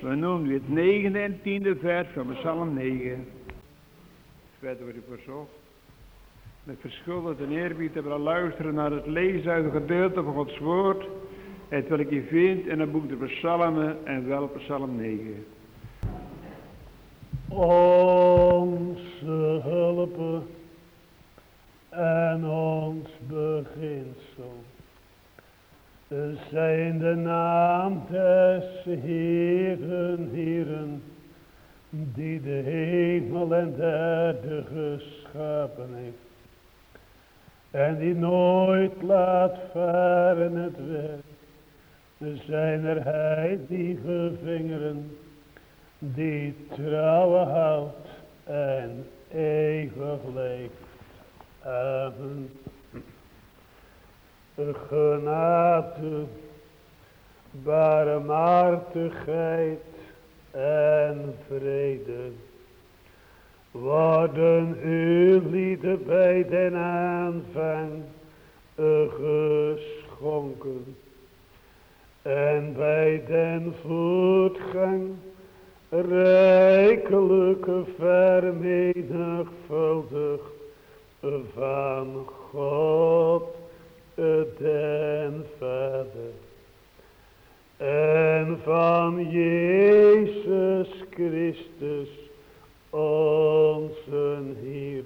We noemen nu het negende en tiende vers van Psalm 9. Verder wordt u verzocht. Met verschuldigd en eerbied willen luisteren naar het lezen uit het gedeelte van Gods woord. Het wil ik je vindt in het boek de Psalmen en wel Psalm 9. Onze hulp en ons beginsel zijn de naam des Heeren, Heeren, die de hemel en de geschapen heeft. En die nooit laat varen het werk. Zijn er heilige vingeren, die trouwen houdt en eeuwig leeft. Genade, barmhartigheid en vrede worden uw bij den aanvang geschonken. En bij den voetgang rijkelijke vermenigvuldigd van God den Vader en van Jezus Christus, onze Heer,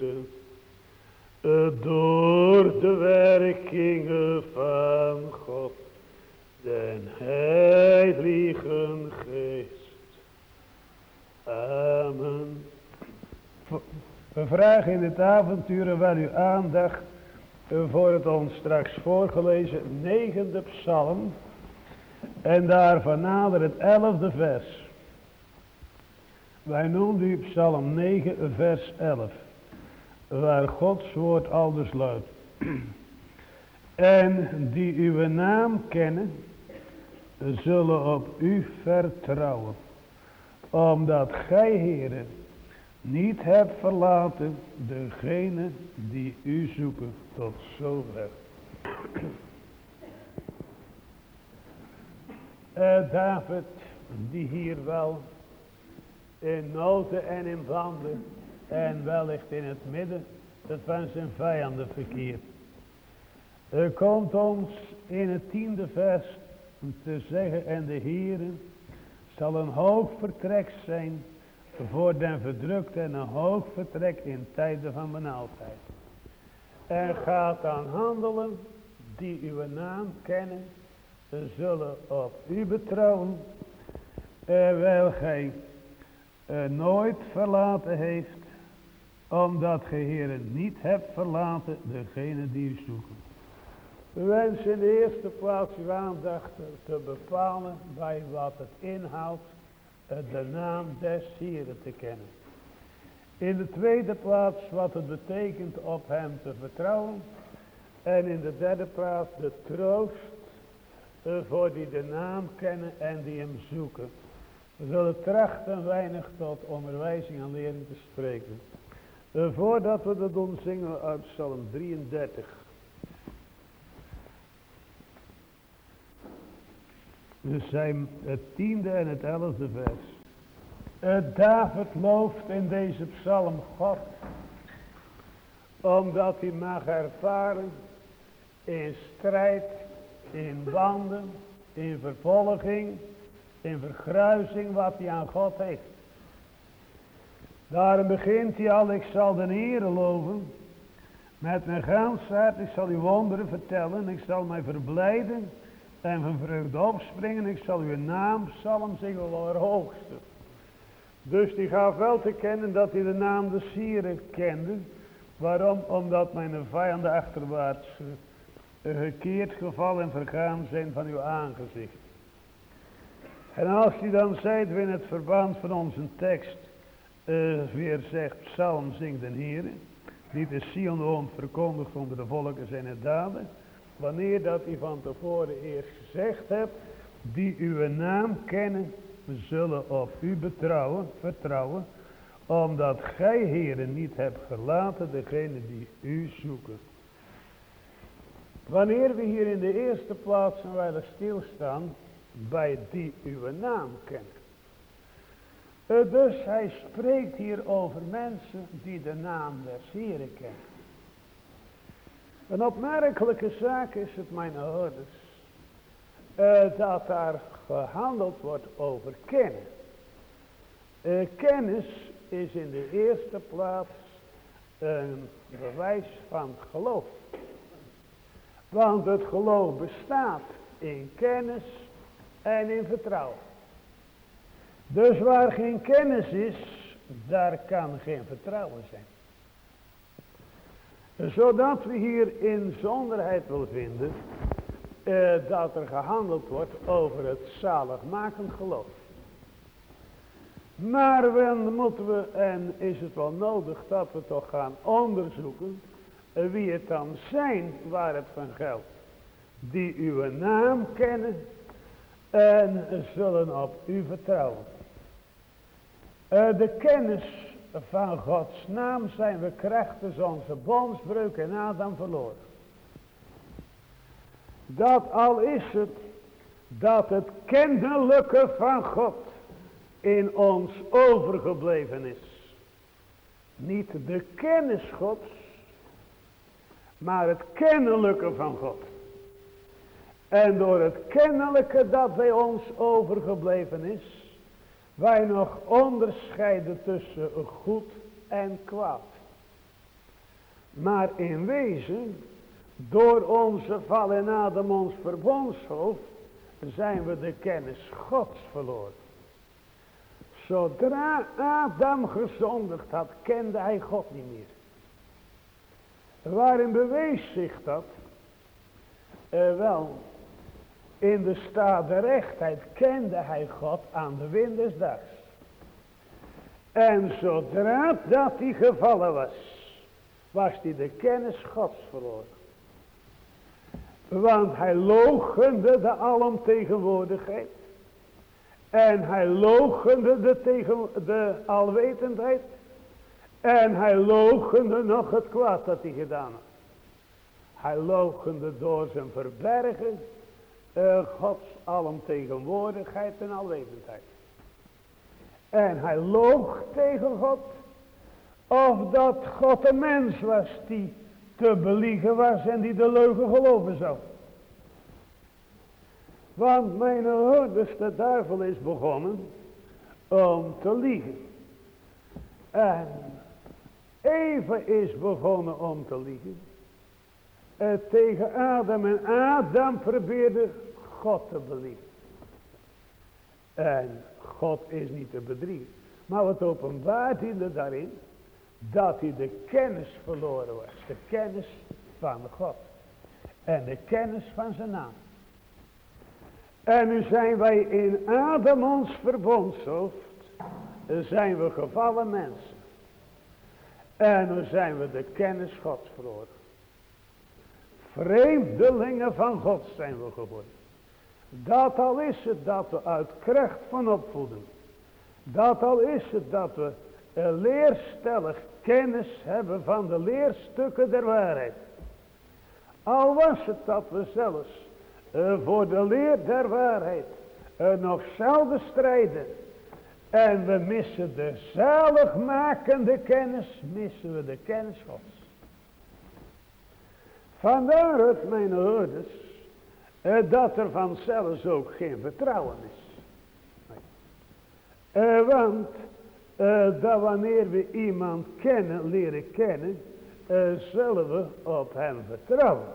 door de werkingen van God, den Heiligen Geest. Amen. We vragen in het avonturen wel uw aandacht voor het ons straks voorgelezen negende psalm en daarvan nader het elfde vers. Wij noemen u psalm 9 vers 11 waar Gods woord aldus luidt. En die uw naam kennen zullen op u vertrouwen omdat gij heren niet hebt verlaten degene die u zoeken tot zover. Uh, David, die hier wel in noten en in banden en wellicht in het midden dat van zijn vijanden verkeert. Er komt ons in het tiende vers te zeggen en de Heeren zal een hoog vertrek zijn voor den verdrukte en een hoog vertrek in tijden van benauwdheid. En gaat dan handelen die uw naam kennen, zullen op u betrouwen, terwijl gij uh, nooit verlaten heeft, omdat gij heren niet hebt verlaten degene die u zoeken. We wensen in de eerste plaats uw aandacht te bepalen bij wat het inhoudt de naam des Heren te kennen. In de tweede plaats wat het betekent op hem te vertrouwen. En in de derde plaats de troost voor die de naam kennen en die hem zoeken. We zullen trachten weinig tot onderwijzing en lering te spreken. voordat we dat doen zingen uit Psalm 33. Dus zijn het tiende en het elfde vers. Uh, David looft in deze psalm God. Omdat hij mag ervaren in strijd, in banden, in vervolging, in vergruizing wat hij aan God heeft. Daarom begint hij al, ik zal de Heer loven. Met mijn gans ik zal u wonderen vertellen, ik zal mij verblijden en van vreugde opspringen. Ik zal uw naam psalm zingen wel hoogste. Dus die gaf wel te kennen dat hij de naam de Sieren kende. Waarom? Omdat mijn vijanden achterwaarts gekeerd, gevallen en vergaan zijn van uw aangezicht. En als hij dan zei, in het verband van onze tekst uh, weer zegt, psalm zingt den Heer, die de Sion woont verkondigt onder de volken zijn het daden. Wanneer dat u van tevoren eerst gezegd hebt, die uw naam kennen, zullen op u betrouwen, vertrouwen, omdat gij heren niet hebt gelaten degene die u zoeken. Wanneer we hier in de eerste plaats wel stilstaan bij die uw naam kennen. Eh, dus hij spreekt hier over mensen die de naam des Heren kennen. Een opmerkelijke zaak is het, mijn ouders, uh, dat daar gehandeld wordt over kennen. Uh, kennis is in de eerste plaats een bewijs van geloof. Want het geloof bestaat in kennis en in vertrouwen. Dus waar geen kennis is, daar kan geen vertrouwen zijn. Zodat we hier in zonderheid wil vinden eh, dat er gehandeld wordt over het zaligmakend geloof. Maar dan moeten we, en is het wel nodig dat we toch gaan onderzoeken eh, wie het dan zijn waar het van geldt. Die uw naam kennen en zullen op u vertrouwen. Uh, de kennis van Gods naam zijn we krachtens onze bondsbreuk in Adam verloren. Dat al is het dat het kennelijke van God in ons overgebleven is. Niet de kennis Gods, maar het kennelijke van God. En door het kennelijke dat bij ons overgebleven is, wij nog onderscheiden tussen goed en kwaad. Maar in wezen, door onze val in Adam ons verbondshoofd, zijn we de kennis Gods verloren. Zodra Adam gezondigd had, kende hij God niet meer. Waarin bewees zich dat? Uh, wel, in de staat der rechtheid kende hij God aan de wind des dags. En zodra dat hij gevallen was, was hij de kennis Gods verloren. Want hij logende de alomtegenwoordigheid. En hij logende de, tegen, de alwetendheid. En hij logende nog het kwaad dat hij gedaan had. Hij logende door zijn verbergen uh, Gods alomtegenwoordigheid en alwetendheid. En hij loog tegen God. Of dat God een mens was die te beliegen was en die de leugen geloven zou. Want mijn ouders, de duivel is begonnen om te liegen. En Eva is begonnen om te liegen. En tegen Adam en Adam probeerde God te believen. En God is niet te bedriegen. Maar wat openbaart hij daarin? Dat hij de kennis verloren was. De kennis van God. En de kennis van zijn naam. En nu zijn wij in Adam ons verbondshoofd. Zijn we gevallen mensen. En nu zijn we de kennis Gods verloren. Vreemdelingen van God zijn we geworden. Dat al is het dat we uit kracht van opvoeden. Dat al is het dat we leerstellig kennis hebben van de leerstukken der waarheid. Al was het dat we zelfs uh, voor de leer der waarheid uh, nog zelden strijden. En we missen de zaligmakende kennis, missen we de kennis Gods. Vandaar het, mijn eh, dat er vanzelfs ook geen vertrouwen is. Eh, want eh, dat wanneer we iemand kennen, leren kennen, zullen we op hem vertrouwen.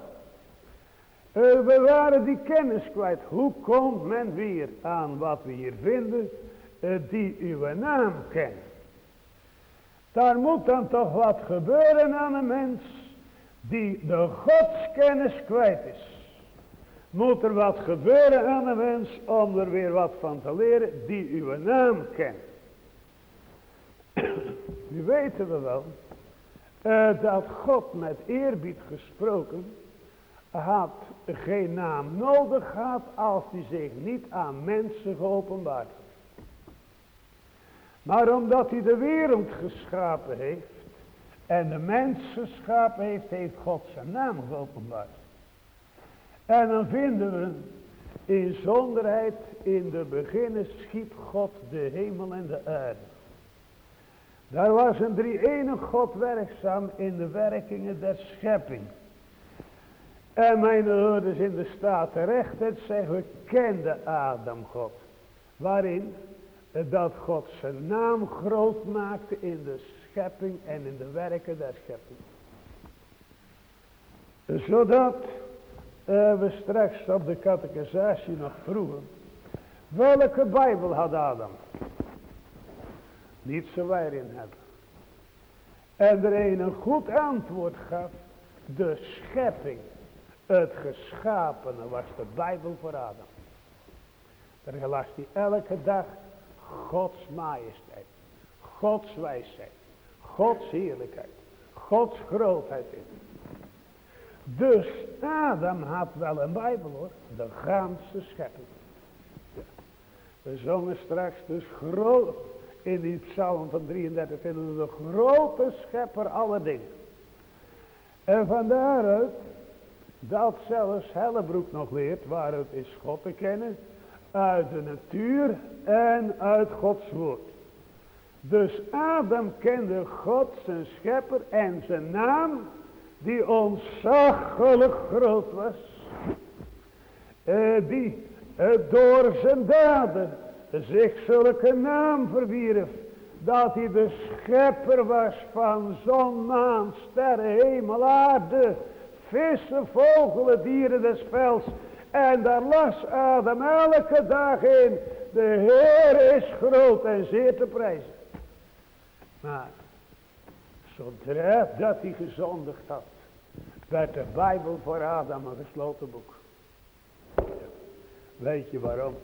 we waren die kennis kwijt. Hoe komt men weer aan wat we hier vinden, die uw naam kennen? Daar moet dan toch wat gebeuren aan een mens die de godskennis kwijt is. Moet er wat gebeuren aan de mens om er weer wat van te leren die uw naam kent. Nu weten we wel uh, dat God met eerbied gesproken had geen naam nodig had als hij zich niet aan mensen geopenbaard had. Maar omdat hij de wereld geschapen heeft en de mens geschapen heeft, heeft God zijn naam geopenbaard. En dan vinden we In zonderheid in de beginnen schiep God de hemel en de aarde. Daar was een drie-enig God werkzaam in de werkingen der schepping. En mijn hoorders in de staat terecht zeggen, kende Adam God. Waarin? Dat God zijn naam groot maakte in de schepping en in de werken der schepping. Zodat uh, we straks op de catechisatie nog vroegen. Welke Bijbel had Adam? Niet zo wij erin hebben. En er een een goed antwoord gaf. De schepping. Het geschapene was de Bijbel voor Adam. Daar las hij elke dag Gods majesteit. Gods wijsheid. Gods heerlijkheid. Gods grootheid in. Dus Adam had wel een Bijbel hoor. De ganse schepping. We zongen straks dus groot. In die psalm van 33 vinden we de grote schepper alle dingen. En van daaruit dat zelfs Hellebroek nog leert waaruit is God te kennen. Uit de natuur en uit Gods woord. Dus Adam kende God zijn schepper en zijn naam die ontzaglijk groot was. Eh, die eh, door zijn daden zich zulke naam verwierf. Dat hij de schepper was van zon, maan, sterren, hemel, aarde. Vissen, vogelen, dieren des velds. En daar las Adam elke dag in. De Heer is groot en zeer te prijzen. Maar zodra dat hij gezondigd had werd de Bijbel voor Adam een gesloten boek. Weet je waarom?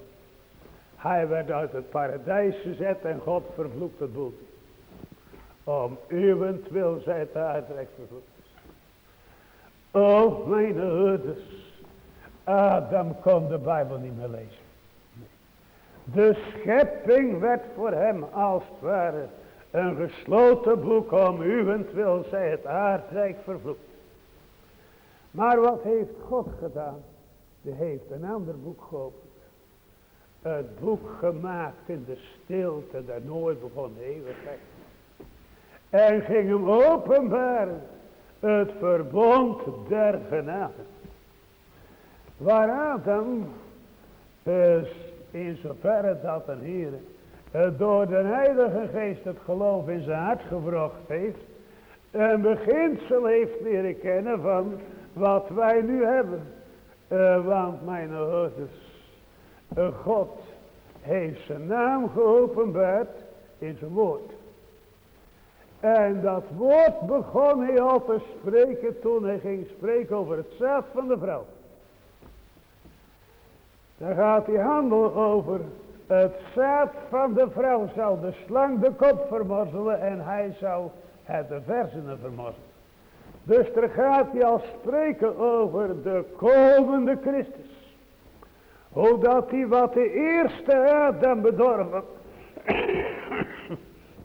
Hij werd uit het paradijs gezet en God vervloekt het boek. Om uwentwil zij het uitrecht vervloekt. Oh, mijn herders. Adam kon de Bijbel niet meer lezen. De schepping werd voor hem als het ware een gesloten boek om uwentwil zij het aardrijk vervloekt. Maar wat heeft God gedaan? Hij heeft een ander boek geopend. Het boek gemaakt in de stilte der nooit begonnen eeuwigheid. En ging hem openbaren. Het verbond der genade. Waar Adam is in zoverre dat een Heer door de Heilige Geest het geloof in zijn hart gebracht heeft. Een beginsel heeft leren kennen van wat wij nu hebben. Uh, want mijn ouders, uh, God heeft zijn naam geopenbaard in zijn woord. En dat woord begon hij al te spreken toen hij ging spreken over het zaad van de vrouw. Daar gaat hij handel over. Het zaad van de vrouw zal de slang de kop vermorzelen en hij zou het de versenen vermorzelen. Dus er gaat hij al spreken over de komende Christus. Hoe dat hij wat de eerste Adam bedorven.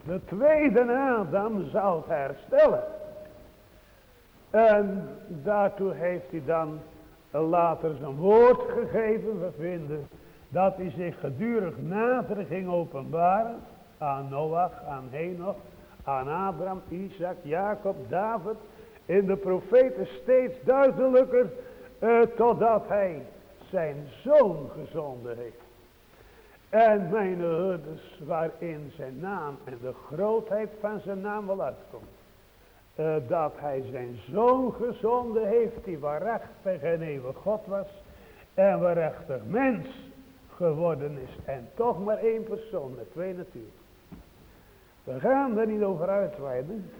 De tweede Adam zal herstellen. En daartoe heeft hij dan later zijn woord gegeven. We vinden dat hij zich gedurig nader ging openbaren. Aan Noach, aan Henoch, aan Abraham, Isaac, Jacob, David in de profeten steeds duidelijker, uh, totdat hij zijn zoon gezonden heeft. En mijn herders, waarin zijn naam en de grootheid van zijn naam wel uitkomt. Uh, dat hij zijn zoon gezonden heeft, die waarachtig en eeuwig God was. En waarachtig mens geworden is. En toch maar één persoon met twee naturen. We gaan er niet over uitweiden.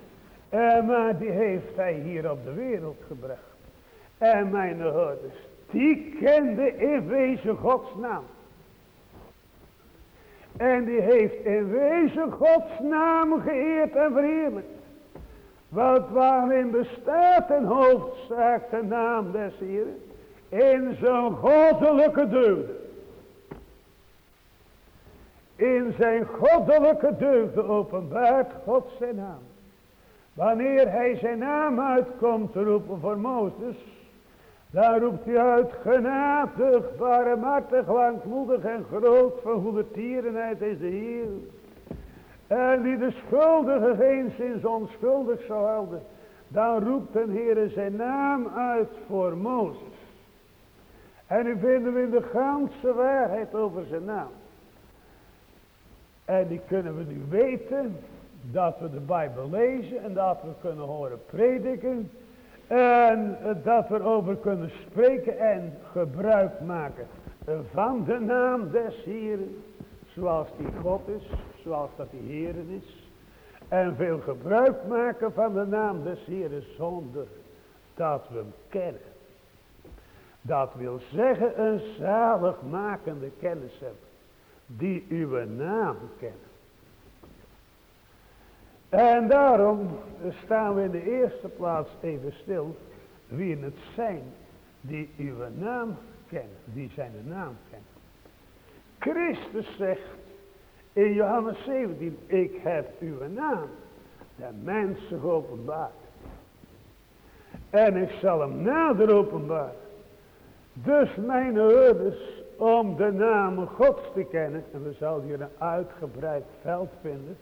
En maar die heeft hij hier op de wereld gebracht. En mijn houders, die kende in wezen Gods naam. En die heeft in wezen Gods naam geëerd en verheerlijkt. Want waarin bestaat een hoofdzaak de naam des Heeren? In zijn goddelijke deugden. In zijn goddelijke deugden openbaart God zijn naam. Wanneer hij zijn naam uitkomt te roepen voor Mozes. Daar roept hij uit, genadig, barmhartig, langmoedig en groot van goede tierenheid is de Heer. En die de schuldige geen sinds onschuldig zou houden. Dan roept de Heer zijn naam uit voor Mozes. En nu vinden we in de ganse waarheid over zijn naam. En die kunnen we nu weten dat we de Bijbel lezen en dat we kunnen horen prediken. En dat we erover kunnen spreken en gebruik maken van de naam des Heeren. Zoals die God is, zoals dat die Heeren is. En veel gebruik maken van de naam des Heeren zonder dat we hem kennen. Dat wil zeggen een zaligmakende kennis hebben. Die uw naam kennen. En daarom staan we in de eerste plaats even stil. Wie het zijn die uw naam kennen. Die zijn de naam kennen. Christus zegt in Johannes 17. Ik heb uw naam de mensen geopenbaard. En ik zal hem nader openbaren. Dus mijn ouders om de naam Gods te kennen. En we zullen hier een uitgebreid veld vinden.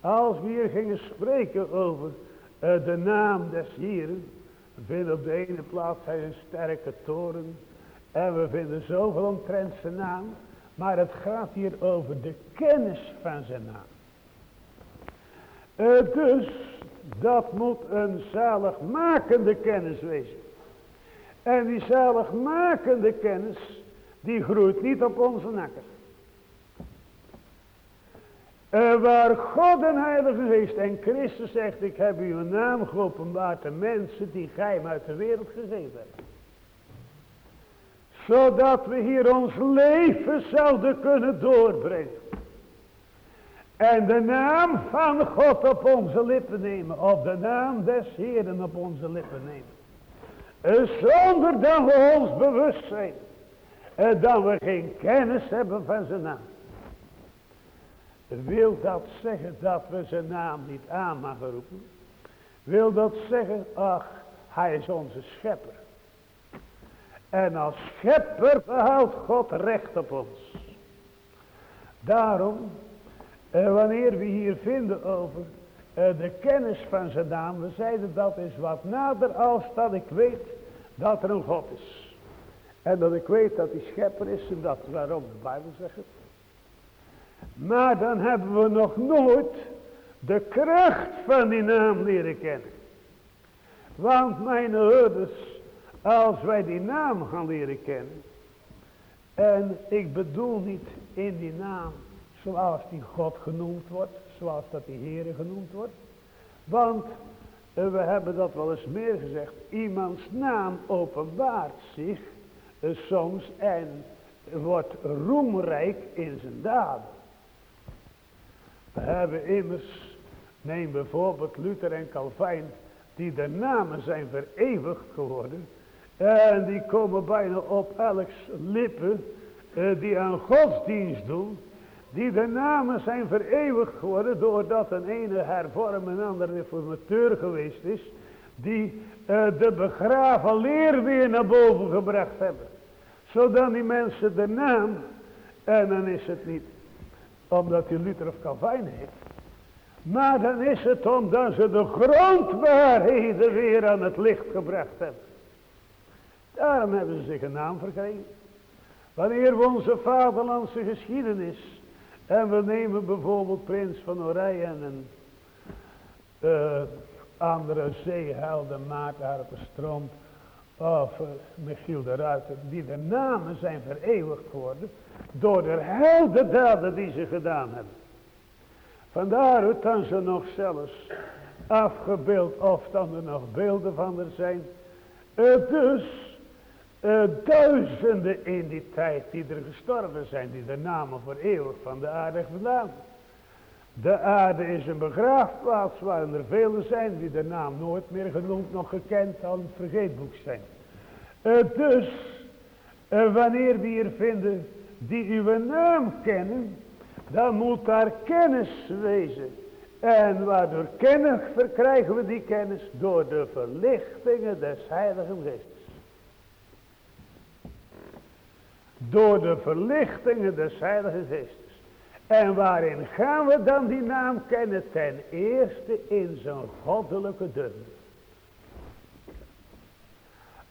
Als we hier gingen spreken over uh, de naam des Hieren. We vinden op de ene plaats hij een sterke toren. En we vinden zoveel omtrent zijn naam. Maar het gaat hier over de kennis van zijn naam. Uh, dus dat moet een zaligmakende kennis wezen. En die zaligmakende kennis, die groeit niet op onze nakken. Uh, waar God en Heilige Geest en Christus zegt, ik heb uw naam geopenbaard de mensen die gij hem uit de wereld gegeven hebt. Zodat we hier ons leven zouden kunnen doorbrengen. En de naam van God op onze lippen nemen. Of de naam des Heeren op onze lippen nemen. En zonder dat we ons bewust zijn. En dat we geen kennis hebben van zijn naam. Wil dat zeggen dat we zijn naam niet aan mogen roepen? Wil dat zeggen, ach, hij is onze schepper. En als schepper behoudt God recht op ons. Daarom, eh, wanneer we hier vinden over eh, de kennis van zijn naam, we zeiden dat is wat nader als dat ik weet dat er een God is. En dat ik weet dat hij schepper is en dat waarom de Bijbel zegt het. Maar dan hebben we nog nooit de kracht van die naam leren kennen. Want mijn ouders, als wij die naam gaan leren kennen. En ik bedoel niet in die naam zoals die God genoemd wordt. Zoals dat die Heere genoemd wordt. Want eh, we hebben dat wel eens meer gezegd. Iemands naam openbaart zich soms en wordt roemrijk in zijn daden. We hebben immers, neem bijvoorbeeld Luther en Calvijn, die de namen zijn vereeuwigd geworden. En die komen bijna op elks lippen, eh, die aan godsdienst doen. Die de namen zijn vereeuwigd geworden doordat een ene hervorm en ander reformateur geweest is. Die eh, de begraven leer weer naar boven gebracht hebben. Zodat die mensen de naam, en dan is het niet omdat hij Luther of Calvijn heeft. Maar dan is het omdat ze de grondwaarheden weer aan het licht gebracht hebben. Daarom hebben ze zich een naam verkregen. Wanneer we onze vaderlandse geschiedenis. En we nemen bijvoorbeeld Prins van Oranje en een uh, andere zeehelden, Maarten Harpenstroom of uh, Michiel de Ruiter, die de namen zijn vereeuwigd geworden door de heldendaden die ze gedaan hebben. Vandaar dat ze nog zelfs afgebeeld of dan er nog beelden van er zijn. Uh, dus uh, duizenden in die tijd die er gestorven zijn, die de namen voor eeuwig van de aarde vandaan. De aarde is een begraafplaats waarin er velen zijn die de naam nooit meer genoemd, nog gekend, al het vergeetboek zijn. Uh, dus, wanneer we hier vinden die uw naam kennen, dan moet daar kennis wezen. En waardoor kennis verkrijgen we die kennis? Door de verlichtingen des Heiligen Geestes. door de verlichtingen des Heilige Geestes. En waarin gaan we dan die naam kennen? Ten eerste in zijn goddelijke deugd.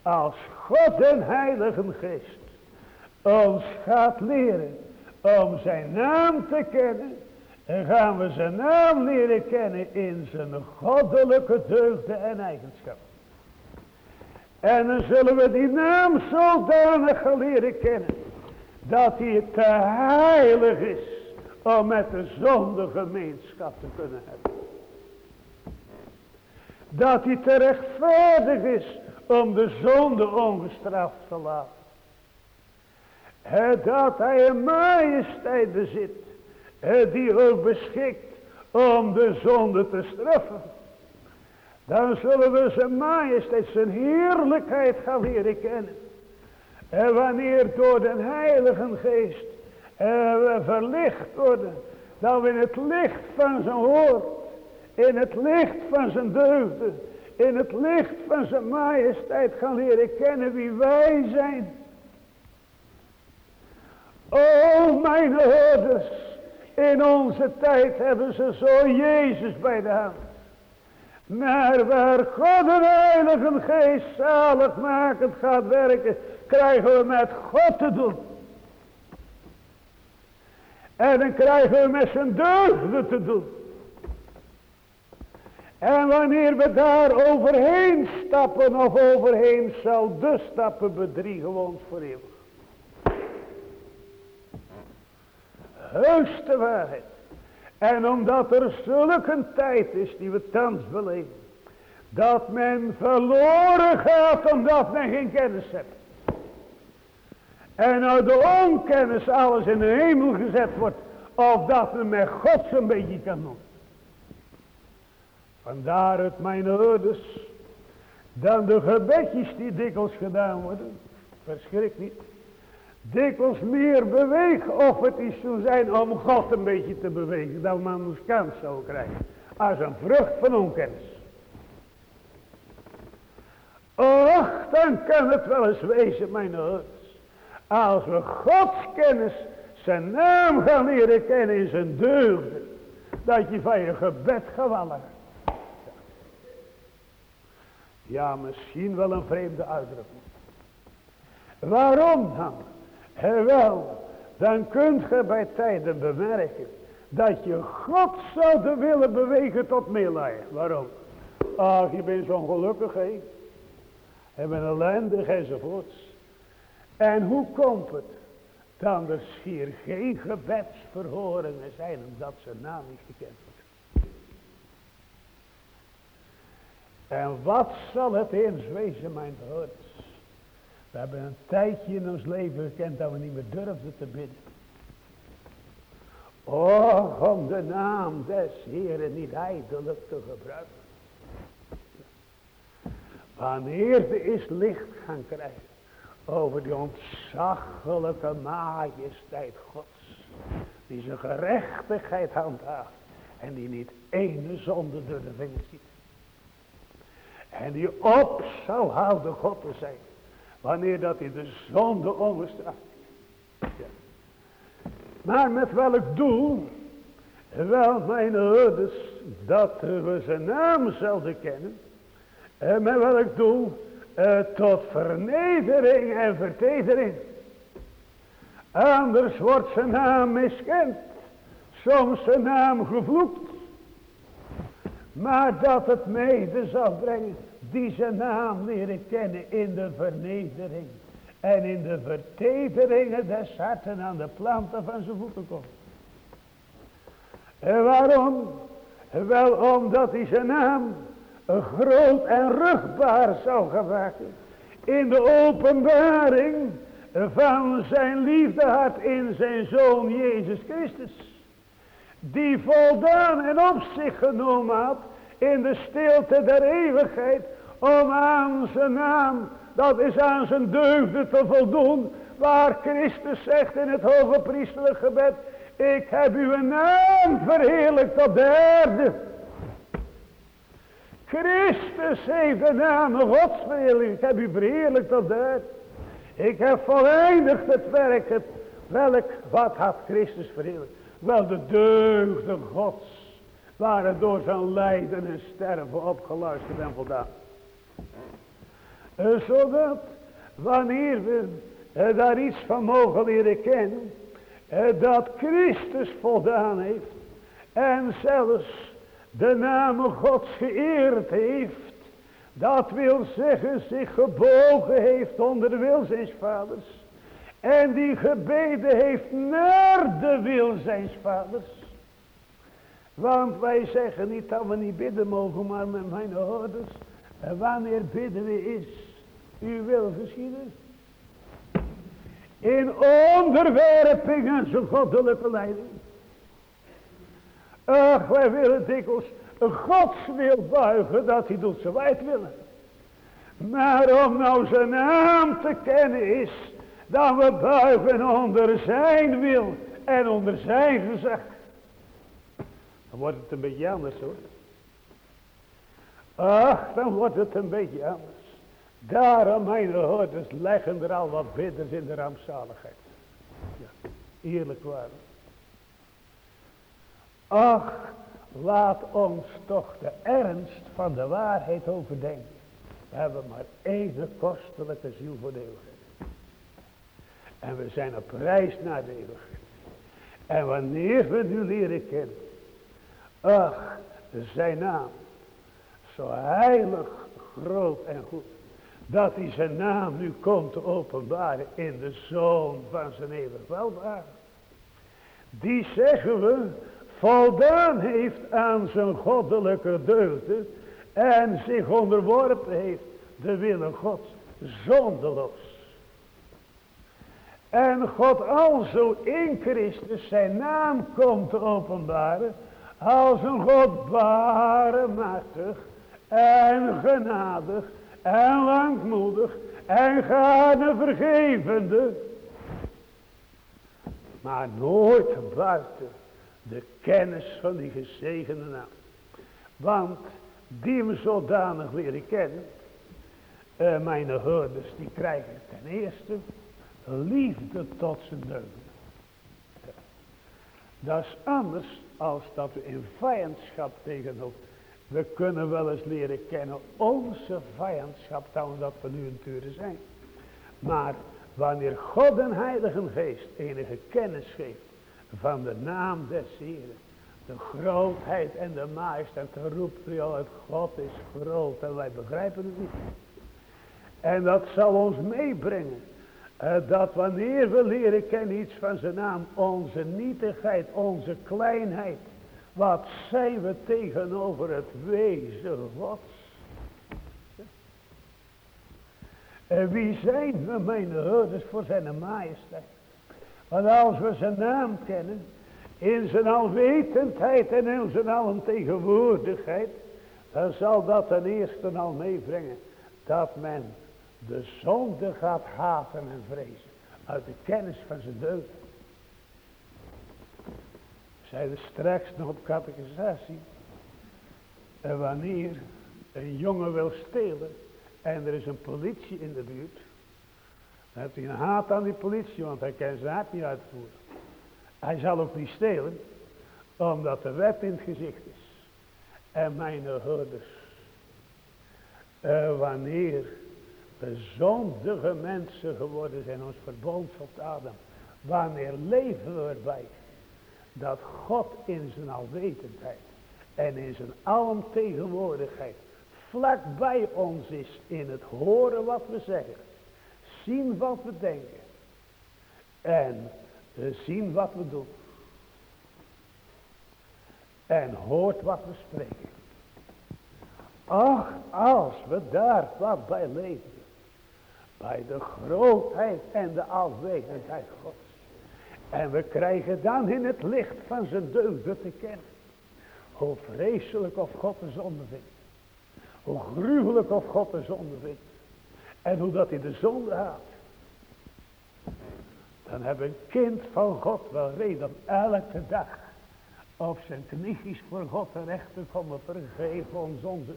Als God den Heilige Geest ons gaat leren om zijn naam te kennen. En gaan we zijn naam leren kennen in zijn goddelijke deugden en eigenschappen. En dan zullen we die naam zodanig leren kennen. Dat hij te heilig is om met de zonde gemeenschap te kunnen hebben. Dat hij te rechtvaardig is om de zonde ongestraft te laten. Dat hij een majesteit bezit. Die ook beschikt om de zonde te straffen. Dan zullen we zijn majesteit, zijn heerlijkheid gaan leren kennen. En wanneer door de heilige geest we verlicht worden. Dat we in het licht van zijn woord. In het licht van zijn deugden. In het licht van zijn majesteit gaan leren kennen wie wij zijn. O mijn hoorders, in onze tijd hebben ze zo Jezus bij de hand. Maar waar God een heilige geest zaligmakend gaat werken, krijgen we met God te doen. En dan krijgen we met zijn deugden te doen. En wanneer we daar overheen stappen of overheen zal de stappen bedriegen we ons voor eeuwig. Heus waarheid. En omdat er zulke tijd is die we thans beleven. Dat men verloren gaat omdat men geen kennis heeft. En uit de onkennis alles in de hemel gezet wordt. Of dat men met God zo'n beetje kan doen. Vandaar het mijn ouders. Dan de gebedjes die dikwijls gedaan worden. Verschrik niet dikwijls meer bewegen of het is zo zijn om God een beetje te bewegen dan man ons kans zou krijgen. Als een vrucht van onkennis. Och, dan kan het wel eens wezen, mijn ouders. Als we Gods kennis, zijn naam gaan leren kennen in zijn deugden. Dat je van je gebed gewallen Ja, misschien wel een vreemde uitdrukking. Waarom dan? En wel, dan kunt je bij tijden bemerken dat je God zou willen bewegen tot meelijden. Waarom? Ach, je bent zo ongelukkig, hè. Je bent ellendig enzovoorts. En hoe komt het? Dan er schier geen gebedsverhoringen zijn omdat zijn naam niet gekend wordt. En wat zal het eens wezen, mijn broeders? We hebben een tijdje in ons leven gekend dat we niet meer durfden te bidden. Och, om de naam des Heren niet ijdelijk te gebruiken. Wanneer we eens licht gaan krijgen over die ontzaglijke majesteit Gods. Die zijn gerechtigheid handhaaft. En die niet ene zonde door de vingers ziet. En die op zal houden God te zijn. Wanneer dat in de zonde ongestraft ja. Maar met welk doel? Wel, mijn ouders, dat we zijn naam zouden kennen. En met welk doel? Eh, tot vernedering en vertedering. Anders wordt zijn naam miskend. Soms zijn naam gevloekt. Maar dat het mede zal brengen die zijn naam leren kennen in de vernedering. En in de vertederingen des harten aan de planten van zijn voeten komt. En waarom? Wel omdat hij zijn naam groot en rugbaar zou gemaken. In de openbaring van zijn liefdehart in zijn zoon Jezus Christus. Die voldaan en op zich genomen had in de stilte der eeuwigheid om aan zijn naam, dat is aan zijn deugden te voldoen, waar Christus zegt in het hoge priestelijk gebed, ik heb uw naam verheerlijkt op de. Christus heeft de naam Gods verheerlijkt, ik heb u verheerlijkt de aarde. Ik heb voleindigd het werk, welk, wat had Christus verheerlijk? Wel de deugden gods waren door zijn lijden en sterven opgeluisterd en voldaan. Eh, zodat wanneer we eh, daar iets van mogen leren kennen, eh, dat Christus voldaan heeft en zelfs de naam Gods geëerd heeft, dat wil zeggen zich gebogen heeft onder de wil zijn vaders. En die gebeden heeft naar de wil zijn vaders. Want wij zeggen niet dat we niet bidden mogen, maar met mijn. En wanneer bidden we is, uw wil geschieden. In onderwerping aan zijn goddelijke leiding. Ach, wij willen dikwijls Gods wil buigen dat hij doet zo wij willen. Maar om nou zijn naam te kennen is dat we buigen onder zijn wil en onder zijn gezag. Dan wordt het een beetje anders hoor. Ach, dan wordt het een beetje anders. Daarom, mijn hoorders, leggen er al wat bidders in de rampzaligheid. Ja, eerlijk waar. Ach, laat ons toch de ernst van de waarheid overdenken. We hebben maar één kostelijke ziel voor de eeuwigheid. En we zijn op reis naar de eeuwigheid. En wanneer we nu leren kennen. Ach, zijn naam. Zo heilig, groot en goed. Dat hij zijn naam nu komt te openbaren in de Zoon van zijn eeuwig welbaar. Die zeggen we voldaan heeft aan zijn goddelijke deugden en zich onderworpen heeft de wil Gods zondeloos. En God alzo in Christus zijn naam komt openbaren als een God barmhartig en genadig en langmoedig en gade vergevende. Maar nooit buiten de kennis van die gezegende naam. Want die we zodanig leren kennen, uh, mijn hoorders, die krijgen ten eerste liefde tot zijn deugden. Dat is anders als dat we in vijandschap tegenover. We kunnen wel eens leren kennen onze vijandschap dan dat we nu een turen zijn. Maar wanneer God en Heilige Geest enige kennis geeft van de naam des Heren. De grootheid en de majesteit. Roept u al uit God is groot en wij begrijpen het niet. En dat zal ons meebrengen. Uh, dat wanneer we leren kennen iets van zijn naam. Onze nietigheid, onze kleinheid. Wat zijn we tegenover het wezen Gods. En wie zijn we, mijn herders, voor zijn majesteit? Want als we zijn naam kennen, in zijn alwetendheid en in zijn alomtegenwoordigheid, dan zal dat ten eerste al meebrengen dat men de zonde gaat haten en vrezen uit de kennis van zijn deugd. Zeiden straks nog op catechisatie. En wanneer een jongen wil stelen en er is een politie in de buurt, dan heeft hij een haat aan die politie, want hij kan zijn haat niet uitvoeren. Hij zal ook niet stelen, omdat de wet in het gezicht is. En mijn hoorders, uh, wanneer de zondige mensen geworden zijn, ons verbond tot Adam, wanneer leven we erbij dat God in zijn alwetendheid en in zijn alomtegenwoordigheid vlak bij ons is in het horen wat we zeggen zien wat we denken. En zien wat we doen. En hoort wat we spreken. Ach, als we daar wat bij leven. Bij de grootheid en de alwetendheid Gods. En we krijgen dan in het licht van zijn deugden te kennen. Hoe vreselijk of God de zonde vindt. Hoe gruwelijk of God de zonde vindt. En hoe dat hij de zonde haat. Dan hebben een kind van God wel reden elke dag op zijn knieën voor God te komen vergeven ons onze.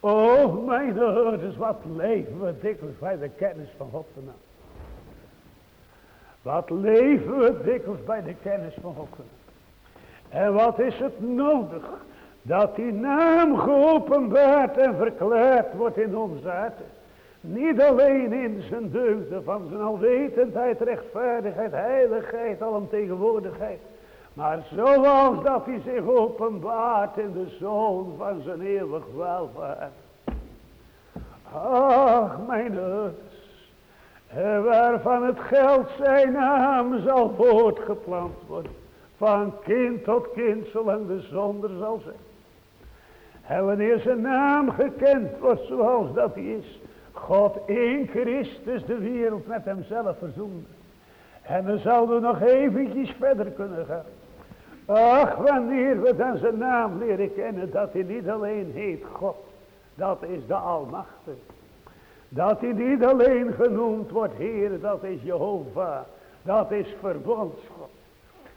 Oh, mijn ouders, wat leven we dikwijls bij de kennis van God. Wat leven we dikwijls bij de kennis van God. En wat is het nodig dat die naam geopenbaard en verklaard wordt in ons harten. Niet alleen in zijn deugden van zijn alwetendheid, rechtvaardigheid, heiligheid, alomtegenwoordigheid. Maar zoals dat hij zich openbaart in de zoon van zijn eeuwig welvaart. Ach, mijn ouders, waarvan het geld zijn naam zal voortgeplant worden. Van kind tot kind, zolang de zonder zal zijn. En wanneer zijn naam gekend wordt zoals dat hij is. God in Christus de wereld met hemzelf verzoende. En dan zouden we nog eventjes verder kunnen gaan. Ach, wanneer we dan zijn naam leren kennen, dat hij niet alleen heet God, dat is de Almachtige. Dat hij niet alleen genoemd wordt Heer, dat is Jehovah, dat is verbondsgod.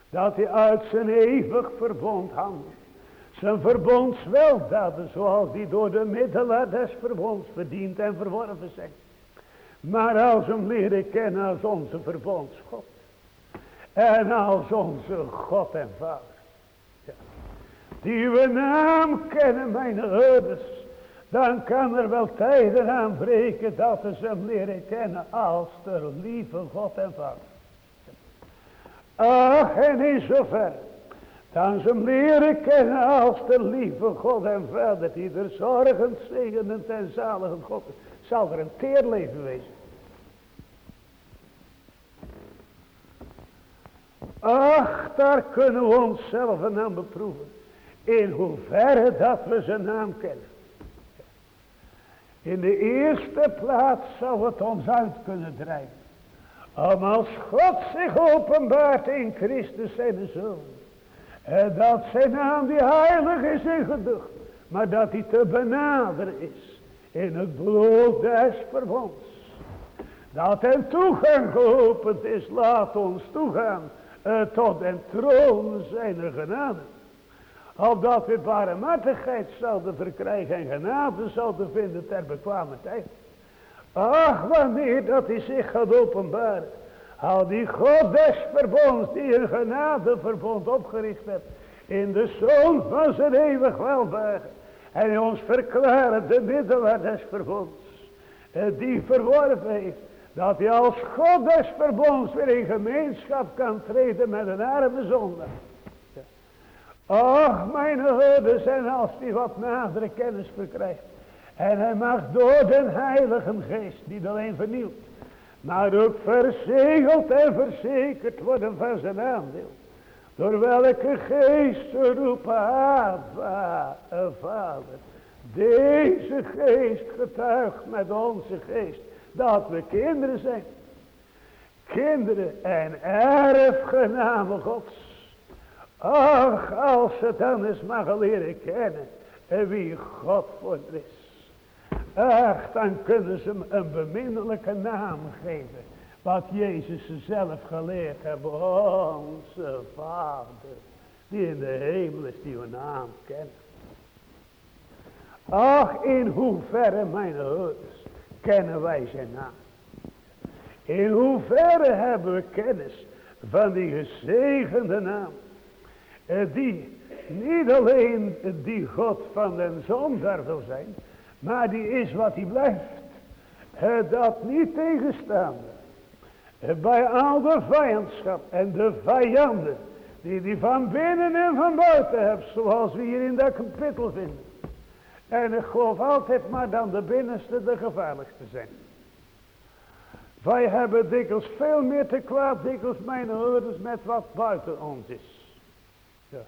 Dat hij uit zijn eeuwig verbond handelt. Zijn verbondsweldaden zoals die door de middelaar des verbonds verdiend en verworven zijn. Maar als hem leren kennen als onze verbondsgod. En als onze God en Vader. Die we naam kennen, mijn ouders. Dan kan er wel tijden aanbreken dat we hem leren kennen als de lieve God en Vader. Ach, en in zover dan ze hem leren kennen als de lieve God en Vader die er zorgend, zegenend en zaligend God is. Zal er een teerleven wezen. Ach, daar kunnen we onszelf aan beproeven. In hoeverre dat we zijn naam kennen. In de eerste plaats zou het ons uit kunnen drijven. Om als God zich openbaart in Christus zijn Zoon. En dat zijn naam die heilig is in geducht. Maar dat hij te benaderen is. In het bloed des verbonds. Dat een toegang geopend is. Laat ons toegaan. Uh, tot een troon zijn genade. Opdat we barmhartigheid zouden verkrijgen. En genade zouden vinden ter bekwame tijd. Ach wanneer dat hij zich gaat openbaren. Al die God des verbonds die een genadeverbond opgericht heeft. In de zoon van zijn eeuwig welbehagen. En ons verklaren de middelaar des verbonds. Die verworven heeft. Dat hij als God des verbonds weer in gemeenschap kan treden met een arme zonde. Och mijn herders en als hij wat nadere kennis verkrijgt. En hij mag door den heilige geest niet alleen vernieuwd maar ook verzegeld en verzekerd worden van zijn aandeel. Door welke geest roepen Abba, Vader. Deze geest getuigt met onze geest dat we kinderen zijn. Kinderen en erfgenamen Gods. Ach, als ze dan eens mag leren kennen wie God voor is. Ach, dan kunnen ze hem een beminnelijke naam geven. Wat Jezus ze zelf geleerd hebben. Onze Vader, die in de hemel is, die we naam kennen. Ach, in hoeverre, mijn ouders, kennen wij zijn naam. In hoeverre hebben we kennis van die gezegende naam. Eh, die niet alleen die God van den zondaar wil zijn, maar die is wat hij blijft. Dat niet tegenstaande. Bij al de vijandschap en de vijanden. Die die van binnen en van buiten hebt. Zoals we hier in dat kapitel vinden. En ik geloof altijd maar dan de binnenste de gevaarlijkste zijn. Wij hebben dikwijls veel meer te kwaad, dikwijls mijn ouders met wat buiten ons is. Ja.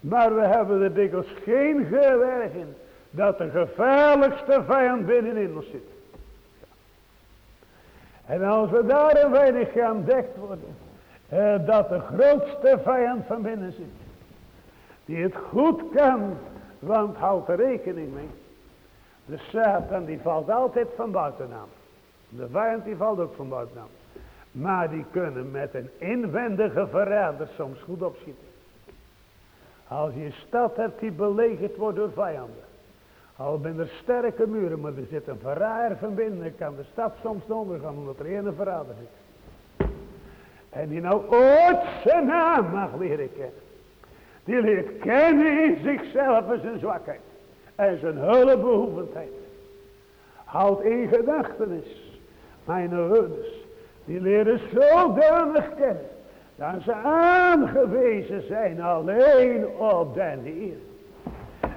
Maar we hebben er dikwijls geen gewerk in dat de gevaarlijkste vijand binnenin ons zit. En als we daar een weinig gaan ontdekt worden, eh, dat de grootste vijand van binnen zit, die het goed kan, want houd er rekening mee. De Satan die valt altijd van buitenaan. De vijand die valt ook van buitenaan. Maar die kunnen met een inwendige verrader soms goed opschieten. Als je stad hebt die belegerd wordt door vijanden. Al ben er sterke muren, maar er zit een verraaier van binnen. Ik kan de stad soms ondergaan omdat er een verrader zit. En die nou ooit zijn naam mag leren kennen. Die leert kennen in zichzelf en zijn zwakheid. En zijn hulpbehoevendheid. Houd in gedachtenis. Mijn ouders. Die leren zodanig kennen. Dat ze aangewezen zijn alleen op den Heer.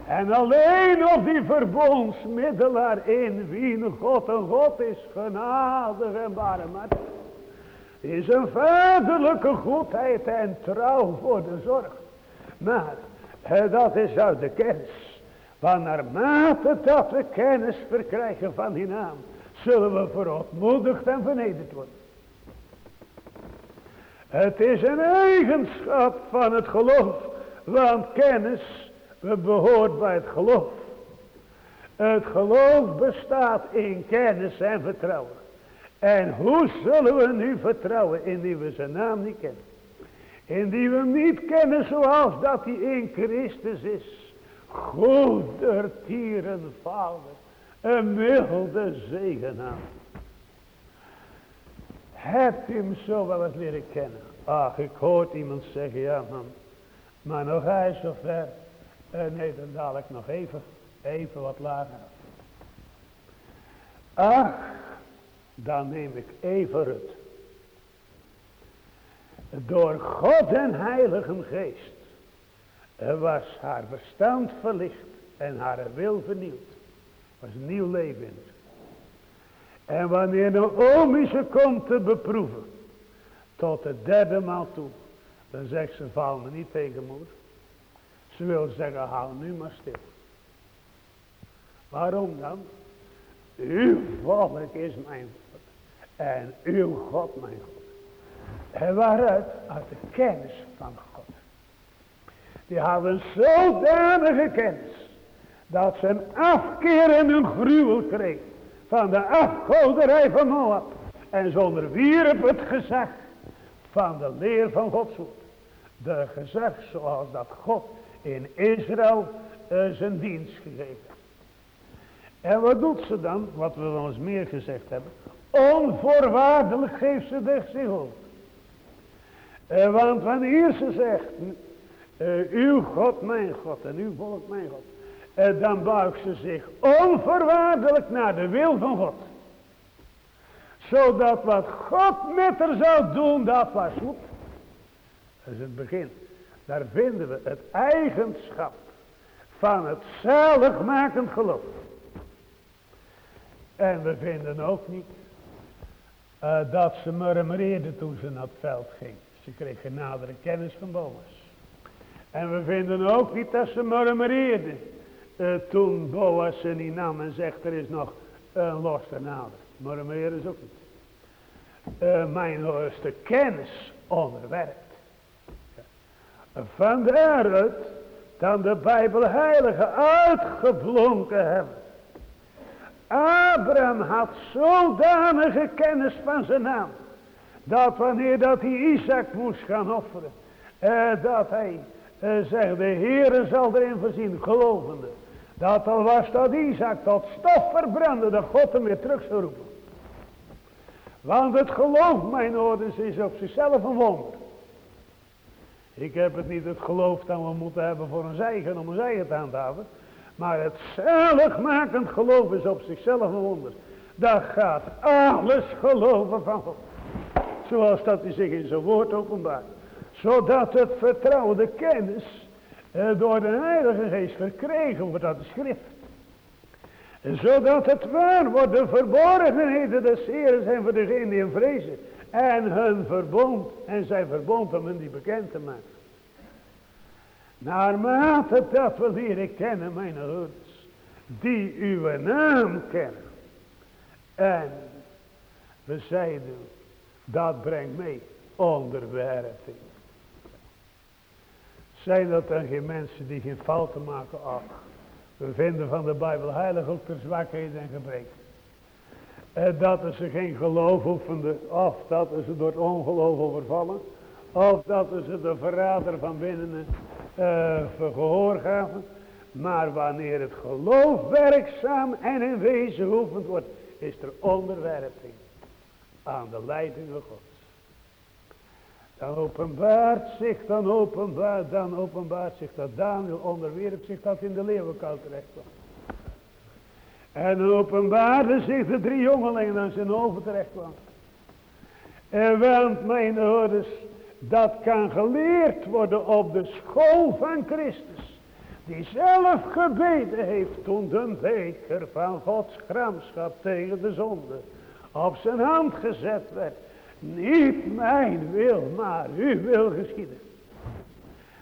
En alleen op die verbondsmiddelaar in wie God een God is, genadig en barmhartig. Is een vaderlijke goedheid en trouw voor de zorg. Maar dat is uit de kennis. Want naarmate dat we kennis verkrijgen van die naam, zullen we verontmoedigd en vernederd worden. Het is een eigenschap van het geloof, want kennis behoort bij het geloof. Het geloof bestaat in kennis en vertrouwen. En hoe zullen we nu vertrouwen indien we zijn naam niet kennen? Indien we hem niet kennen zoals dat hij in Christus is. Goedertieren vader. Een milde zegenaam. Hebt u hem zo wel eens leren kennen? Ach, ik hoort iemand zeggen, ja man. Maar nog hij zo ver. Uh, nee, dan dadelijk nog even, even wat lager. Ach, dan neem ik even het. Door God en Heilige Geest was haar verstand verlicht en haar wil vernieuwd. was nieuw leven in En wanneer Naomi ze komt te beproeven, tot de derde maal toe, dan zegt ze, val me niet tegen moeder. Ze wil zeggen, hou nu maar stil. Waarom dan? Uw volk is mijn God. En uw God mijn God. En waaruit? Uit de kennis van God. Die hadden zodanige kennis. Dat ze een afkeer en een gruwel kreeg. Van de afgoderij van Moab. En zonder wierp het gezag van de leer van Gods woord. De gezag zoals dat God in Israël uh, zijn dienst gegeven. En wat doet ze dan? Wat we wel eens meer gezegd hebben. Onvoorwaardelijk geeft ze de zich over. Uh, want wanneer ze zegt, uh, uw God mijn God en uw volk mijn God. Dan buigt ze zich onvoorwaardelijk naar de wil van God. Zodat wat God met haar zou doen, dat was goed. Dat is het begin. Daar vinden we het eigenschap van het zaligmakend geloof. En we vinden ook niet uh, dat ze murmureerde toen ze naar het veld ging. Ze kreeg geen nadere kennis van Boas. En we vinden ook niet dat ze murmureerde uh, toen Boas ze niet nam en zegt er is nog een losse nader. Murmureren is ook niet. Uh, mijn hoogste kennis onderwerpt. Van daaruit dan de Bijbel heilige uitgeblonken hebben. Abraham had zodanige kennis van zijn naam. Dat wanneer dat hij Isaac moest gaan offeren. Eh, dat hij eh, de Heere zal erin voorzien. Gelovende. Dat al was dat Isaac tot stof verbrandde. Dat God hem weer terug zou roepen. Want het geloof mijn ordens is op zichzelf een wonder. Ik heb het niet het geloof dat we moeten hebben voor een zegen om een zegen te handhaven. Maar het zaligmakend geloof is op zichzelf een wonder. Dat gaat alles geloven van. Zoals dat hij zich in zijn woord openbaart. Zodat het vertrouwen, de kennis, eh, door de Heilige Geest verkregen wordt uit de schrift. Zodat het waar wordt, de verborgenheden des Heeren zijn voor degenen die hem vrezen. En hun verbond, en zijn verbond om hen die bekend te maken. Naarmate dat we leren kennen, mijn hoeders, die uw naam kennen. En we zeiden, dat brengt mee onderwerping. Zijn dat dan geen mensen die geen fouten maken? Ach, we vinden van de Bijbel heilig ook de zwakheden en gebreken. En dat ze geen geloof oefenden, of dat ze door het ongeloof overvallen, of dat ze de verrader van binnen uh, gehoor gaven. Maar wanneer het geloof werkzaam en in wezen hoevend wordt, is er onderwerping aan de leidingen Gods. Dan openbaart zich, dan openbaart, dan openbaart zich dat Daniel onderwerpt zich dat in de leeuwenkuil terecht kwam. En dan openbaarden zich de drie jongelingen aan zijn ogen terecht kwam. En want mijn ouders, dat kan geleerd worden op de school van Christus. Die zelf gebeden heeft toen de beker van Gods gramschap tegen de zonde op zijn hand gezet werd. Niet mijn wil, maar uw wil geschieden.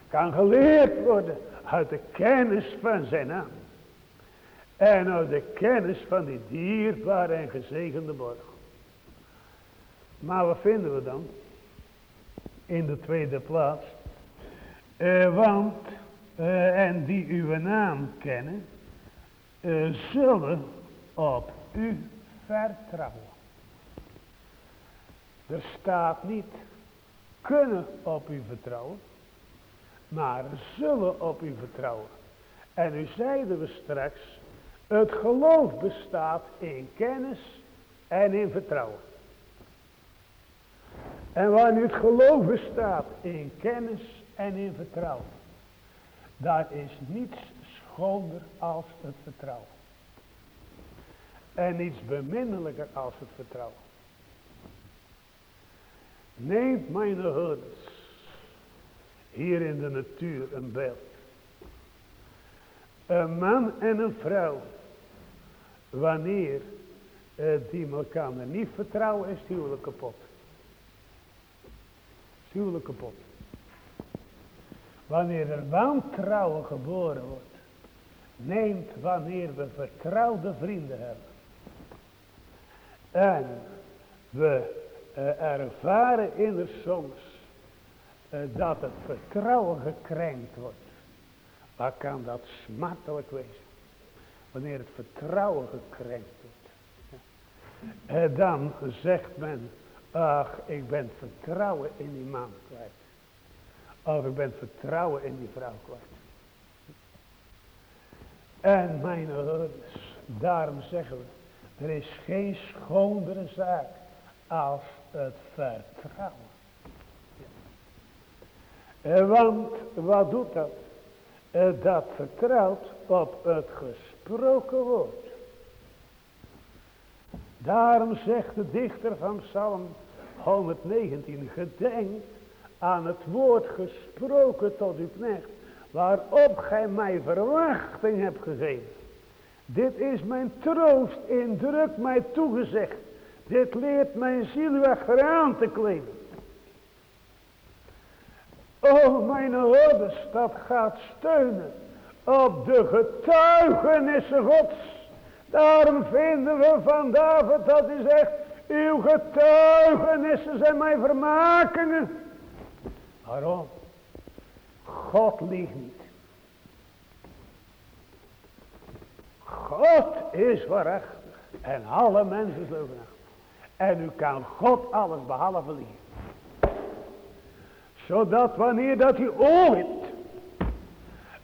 Kan geleerd worden uit de kennis van zijn naam. En uit de kennis van die dierbare en gezegende borg. Maar wat vinden we dan? In de tweede plaats. Uh, want, uh, en die uw naam kennen, uh, zullen op u vertrouwen. Er staat niet kunnen op u vertrouwen, maar zullen op u vertrouwen. En nu zeiden we straks, het geloof bestaat in kennis en in vertrouwen. En wanneer het geloof bestaat in kennis en in vertrouwen, daar is niets schoner als het vertrouwen. En niets beminnelijker als het vertrouwen. Neemt mijn herders hier in de natuur een beeld. Een man en een vrouw. Wanneer uh, die elkaar niet vertrouwen is het huwelijk kapot. Is huwelijk kapot. Wanneer er wantrouwen geboren wordt. Neemt wanneer we vertrouwde vrienden hebben. En we uh, ervaren in er soms uh, dat het vertrouwen gekrenkt wordt. Waar kan dat smartelijk wezen? Wanneer het vertrouwen gekrenkt wordt. Dan zegt men, ach ik ben vertrouwen in die man kwijt. Of ik ben vertrouwen in die vrouw kwijt. En mijn daarom zeggen we, er is geen schonere zaak als het vertrouwen. Want wat doet dat? Eh, dat vertrouwt op het gesproken woord. Daarom zegt de dichter van Psalm 119, gedenk aan het woord gesproken tot uw knecht, waarop gij mij verwachting hebt gegeven. Dit is mijn troost, indruk mij toegezegd. Dit leert mijn ziel achteraan te klimmen. O mijn ouders, dat gaat steunen op de getuigenissen gods. Daarom vinden we van David dat hij zegt, uw getuigenissen zijn mijn vermakingen. Waarom? God liegt niet. God is waarachtig en alle mensen zullen en u kan God alles behalve liegen. Zodat wanneer dat u ooit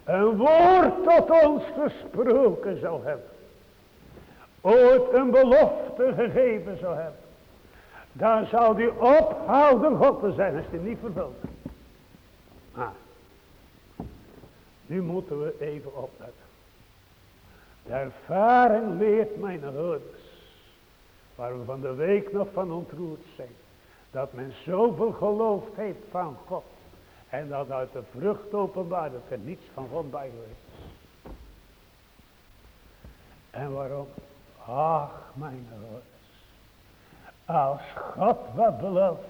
een woord tot ons gesproken zou hebben. Ooit een belofte gegeven zou hebben. Dan zou die ophouden God te zijn als die niet vervult. Maar. Nu moeten we even opletten. De ervaring leert mijn houders waar we van de week nog van ontroerd zijn. Dat men zoveel geloofd heeft van God. En dat uit de vrucht openbaar dat er niets van God bij is. En waarom? Ach, mijn ouders. Als God wat belooft,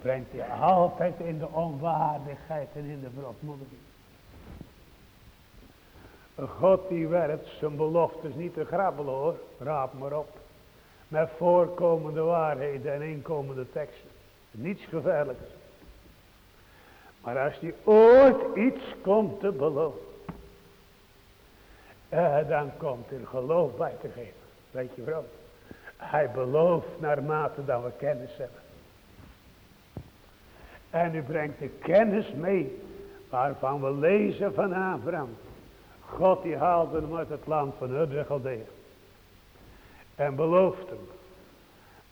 brengt hij altijd in de onwaardigheid en in de verontmoediging. God die werpt zijn beloftes niet te grabbelen hoor, raap maar op. Met voorkomende waarheden en inkomende teksten. Niets gevaarlijks. Maar als die ooit iets komt te beloven. Eh, dan komt er geloof bij te geven. Weet je waarom? Hij belooft naarmate dat we kennis hebben. En u brengt de kennis mee waarvan we lezen van Abraham. God die haalde hem uit het land van Ur En beloofde hem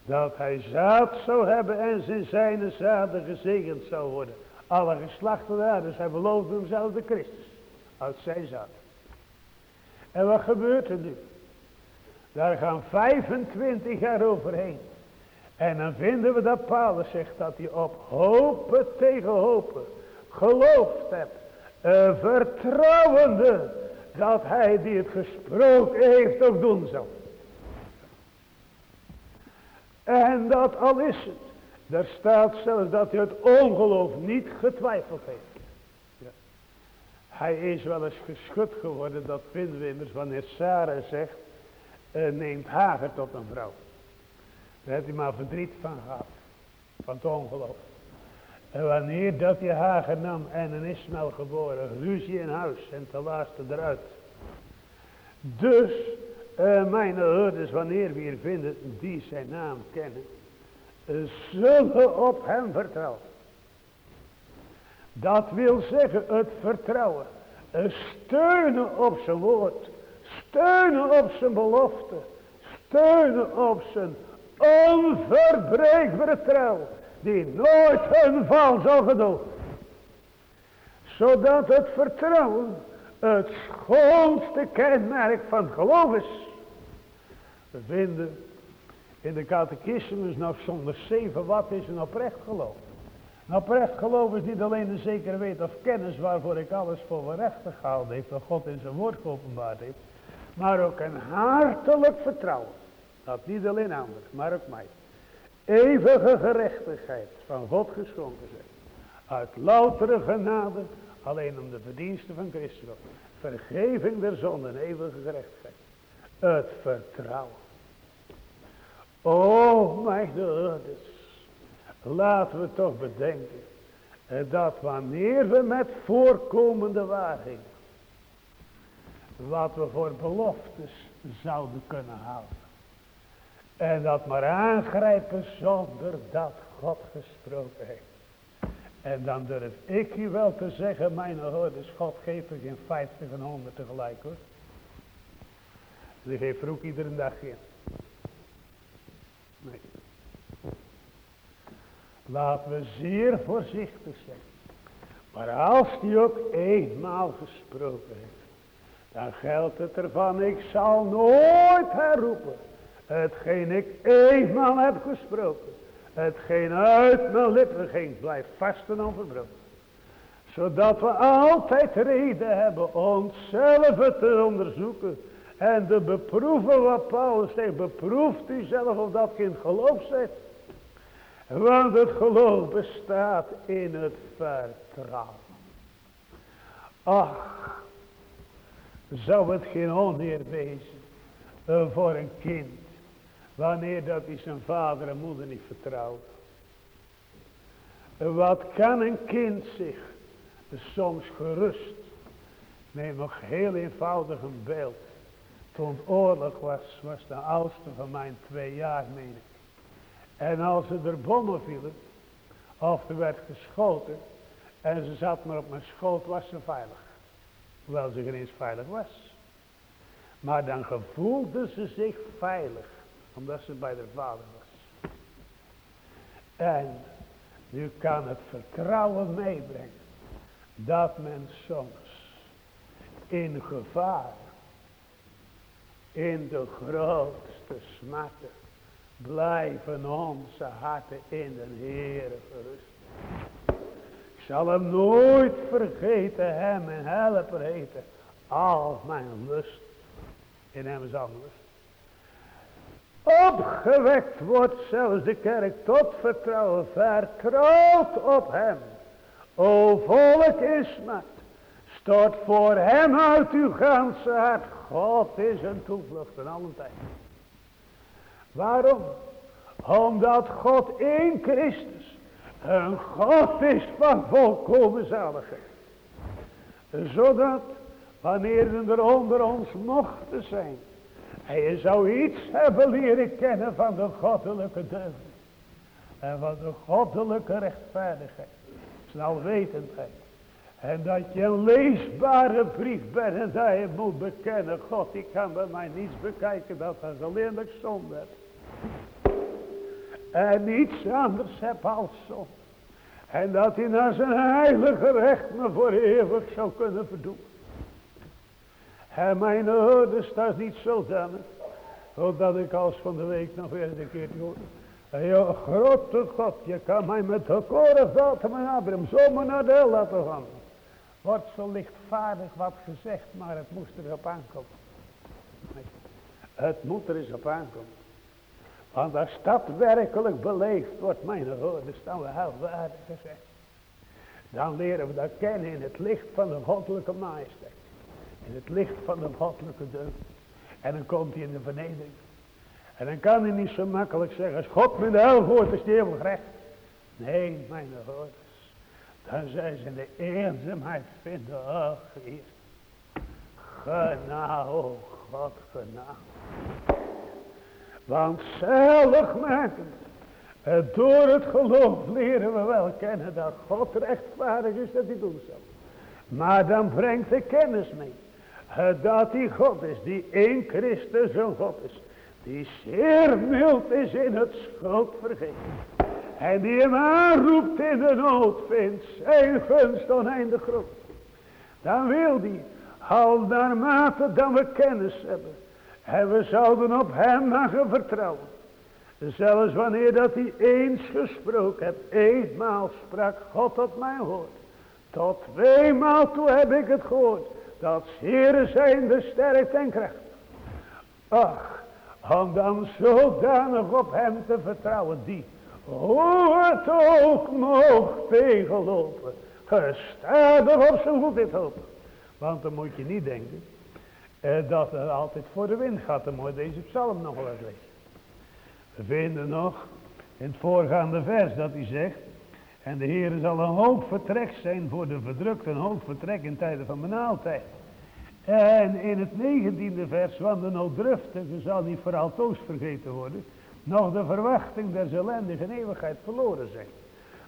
dat hij zaad zou hebben en zijn zijne zaden gezegend zou worden. Alle geslachten daar, dus hij beloofde hem zelf de Christus uit zijn zaad. En wat gebeurt er nu? Daar gaan 25 jaar overheen. En dan vinden we dat Paulus zegt dat hij op hopen tegen hopen geloofd hebt. Vertrouwende dat hij die het gesproken heeft ook doen zal. En dat al is het. Daar staat zelfs dat hij het ongeloof niet getwijfeld heeft. Ja. Hij is wel eens geschud geworden. Dat vinden we immers wanneer Sarah zegt. Uh, neemt Hager tot een vrouw. Daar heeft hij maar verdriet van gehad. Van het ongeloof. En wanneer dat hij Hager nam en een Ismael geboren. Ruzie in huis en ten laatste eruit. Dus uh, mijn hoorders wanneer we hier vinden die zijn naam kennen. Zullen op hem vertrouwen. Dat wil zeggen het vertrouwen. Steunen op zijn woord. Steunen op zijn belofte. Steunen op zijn onverbreekbare trouw. Die nooit een val zal gedogen. Zodat het vertrouwen het schoonste kenmerk van geloof is. We vinden in de catechismus nog zonder zeven wat is een oprecht geloof. Een oprecht geloof is niet alleen een zekere weet of kennis waarvoor ik alles voor waarachtig gehaald heeft, wat God in zijn woord geopenbaard heeft, maar ook een hartelijk vertrouwen. Dat niet alleen anderen, maar ook mij. Eeuwige gerechtigheid van God geschonken zijn. Uit loutere genade, alleen om de verdiensten van Christus. Vergeving der zonden, eeuwige gerechtigheid. Het vertrouwen. O mijn broeders, laten we toch bedenken dat wanneer we met voorkomende waarheid wat we voor beloftes zouden kunnen houden. En dat maar aangrijpen zonder dat God gesproken heeft. En dan durf ik u wel te zeggen, mijn hoorders, God geeft er geen 50 en 100 tegelijk hoor. Die geeft er ook iedere dag in. Nee. Laten we zeer voorzichtig zijn. Maar als die ook eenmaal gesproken heeft. Dan geldt het ervan, ik zal nooit herroepen. Hetgeen ik eenmaal heb gesproken. Hetgeen uit mijn lippen ging, blijft vast en onverbroken. Zodat we altijd reden hebben onszelf te onderzoeken. En te beproeven wat Paulus zegt. Beproeft u zelf of dat kind geloof zegt. Want het geloof bestaat in het vertrouwen. Ach, zou het geen onheer wezen voor een kind. Wanneer dat hij zijn vader en moeder niet vertrouwt. Wat kan een kind zich soms gerust. Neem nog heel eenvoudig een beeld. Toen het oorlog was, was de oudste van mijn twee jaar, meen ik. En als ze er bommen vielen, of er werd geschoten, en ze zat maar op mijn schoot, was ze veilig. Hoewel ze geen eens veilig was. Maar dan gevoelde ze zich veilig omdat ze bij de vader was. En nu kan het vertrouwen meebrengen. Dat men soms in gevaar. In de grootste smatten. Blijven onze harten in de Heere gerust. Ik zal hem nooit vergeten, hem en helper heten. Al mijn lust in hem is anders. Opgewekt wordt zelfs de kerk tot vertrouwen, vertrouwt op hem. O volk Ismaat, stort voor hem uit uw ganse hart. God is een toevlucht in alle tijd. Waarom? Omdat God in Christus een God is van volkomen zaligheid. Zodat wanneer er onder ons mochten zijn je zou iets hebben leren kennen van de goddelijke deugd. En van de goddelijke rechtvaardigheid. Zijn alwetendheid. En dat je een leesbare brief bent en dat je moet bekennen. God, ik kan bij mij niets bekijken dat als alleen dat ik zonde. En niets anders heb als zonde. En dat hij naar zijn heilige recht me voor eeuwig zou kunnen verdoen. En mijn ouders, dat is niet zodanig. Zodat ik als van de week nog weer een keer hoorde. Ja, grote God, je kan mij met de koren vaten mijn Abraham zomaar naar de hel laten gaan. Wordt zo lichtvaardig wat gezegd, maar het moest erop aankomen. Nee, het moet er eens op aankomen. Want als dat werkelijk beleefd wordt, mijn hoorders, dan we heel waardig gezegd. Dan leren we dat kennen in het licht van de goddelijke majesteit. In het licht van de goddelijke deugd. En dan komt hij in de vernedering. En dan kan hij niet zo makkelijk zeggen, als God met de hel hoort, is die recht. Nee, mijn hoorders. Dan zijn ze de eenzaamheid vinden, Heer. Genade, oh God, genade. Want zaligmakend. Door het geloof leren we wel kennen dat God rechtvaardig is dat hij doen zal. Maar dan brengt de kennis mee. Dat hij God is, die in Christus een God is. Die zeer mild is in het schuld vergeven. En die hem aanroept in de nood vindt zijn gunst oneindig groot. Dan wil die, al naarmate dan we kennis hebben. En we zouden op hem mogen vertrouwen. Zelfs wanneer dat hij eens gesproken hebt. Eenmaal sprak God tot mijn woord. Tot tweemaal toe heb ik het gehoord. Dat Heere zijn de sterkte en kracht. Ach, om dan zodanig op hem te vertrouwen. Die, hoe het ook mocht tegenlopen. Gestadig op zijn voet dit hoop. Want dan moet je niet denken eh, dat het altijd voor de wind gaat. Dan moet deze psalm nog wel eens. We vinden nog in het voorgaande vers dat hij zegt. En de Heer zal een hoop vertrek zijn voor de verdrukte, een hoop vertrek in tijden van benauwdheid. En in het negentiende vers, want de nooddruftige zal niet voor altoos vergeten worden, nog de verwachting der ellendige eeuwigheid verloren zijn.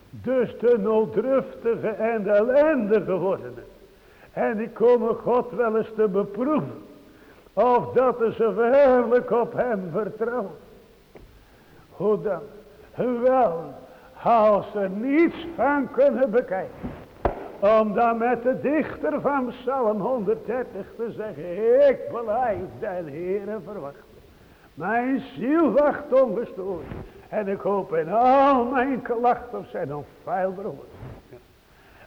Dus de nooddruftige en de ellendige worden. En die komen God wel eens te beproeven. Of dat ze werkelijk op hem vertrouwen. Hoe dan? Wel, als ze niets van kunnen bekijken. Om dan met de dichter van Psalm 130 te zeggen. Ik blijf den Heere verwachten. Mijn ziel wacht ongestoord. En ik hoop in al mijn klachten op zijn onfeilbaar woord.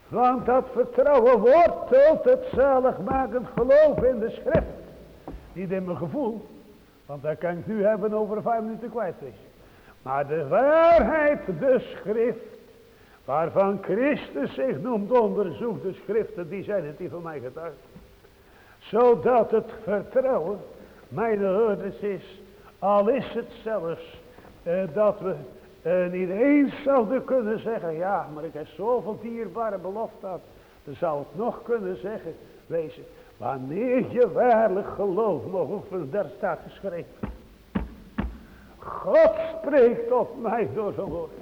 Want dat vertrouwen wortelt het zaligmakend geloof in de schrift. Niet in mijn gevoel. Want daar kan ik nu hebben over vijf minuten kwijtwezen. Maar de waarheid, de schrift. Waarvan Christus zich noemt onderzoek de schriften. Die zijn het die van mij getuigd. Zodat het vertrouwen mijn hoorders is. Al is het zelfs eh, dat we en niet eens zouden kunnen zeggen, ja, maar ik heb zoveel dierbare belofte had. Dan zou het nog kunnen zeggen, wezen, wanneer je waarlijk mogen oefenen, daar staat geschreven. God spreekt tot mij door zijn woord.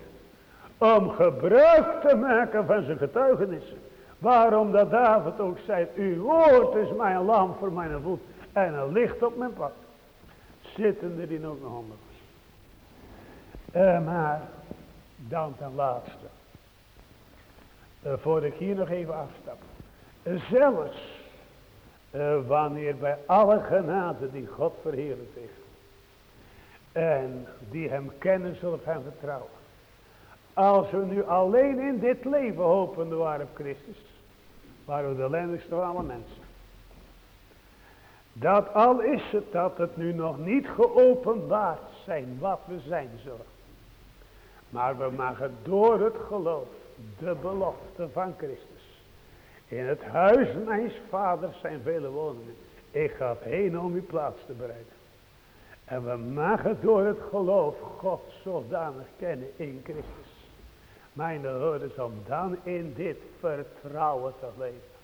Om gebruik te maken van zijn getuigenissen. Waarom dat David ook zei, uw woord is mijn lamp voor mijn voet en een licht op mijn pad. Zitten er in ook nog handen. Uh, maar dan ten laatste. Uh, voor ik hier nog even afstap. Uh, zelfs wanneer bij alle genade die God verheerlijkt heeft. En die hem kennen zullen hem vertrouwen. Als we nu alleen in dit leven hopende waren op Christus. Waren we de ellendigste van alle mensen. Dat al is het dat het nu nog niet geopenbaard zijn wat we zijn zullen. Maar we mogen door het geloof de belofte van Christus. In het huis mijn vaders zijn vele woningen. Ik ga heen om uw plaats te bereiden. En we mogen door het geloof God zodanig kennen in Christus. Mijn hoorders om dan in dit vertrouwen te leven.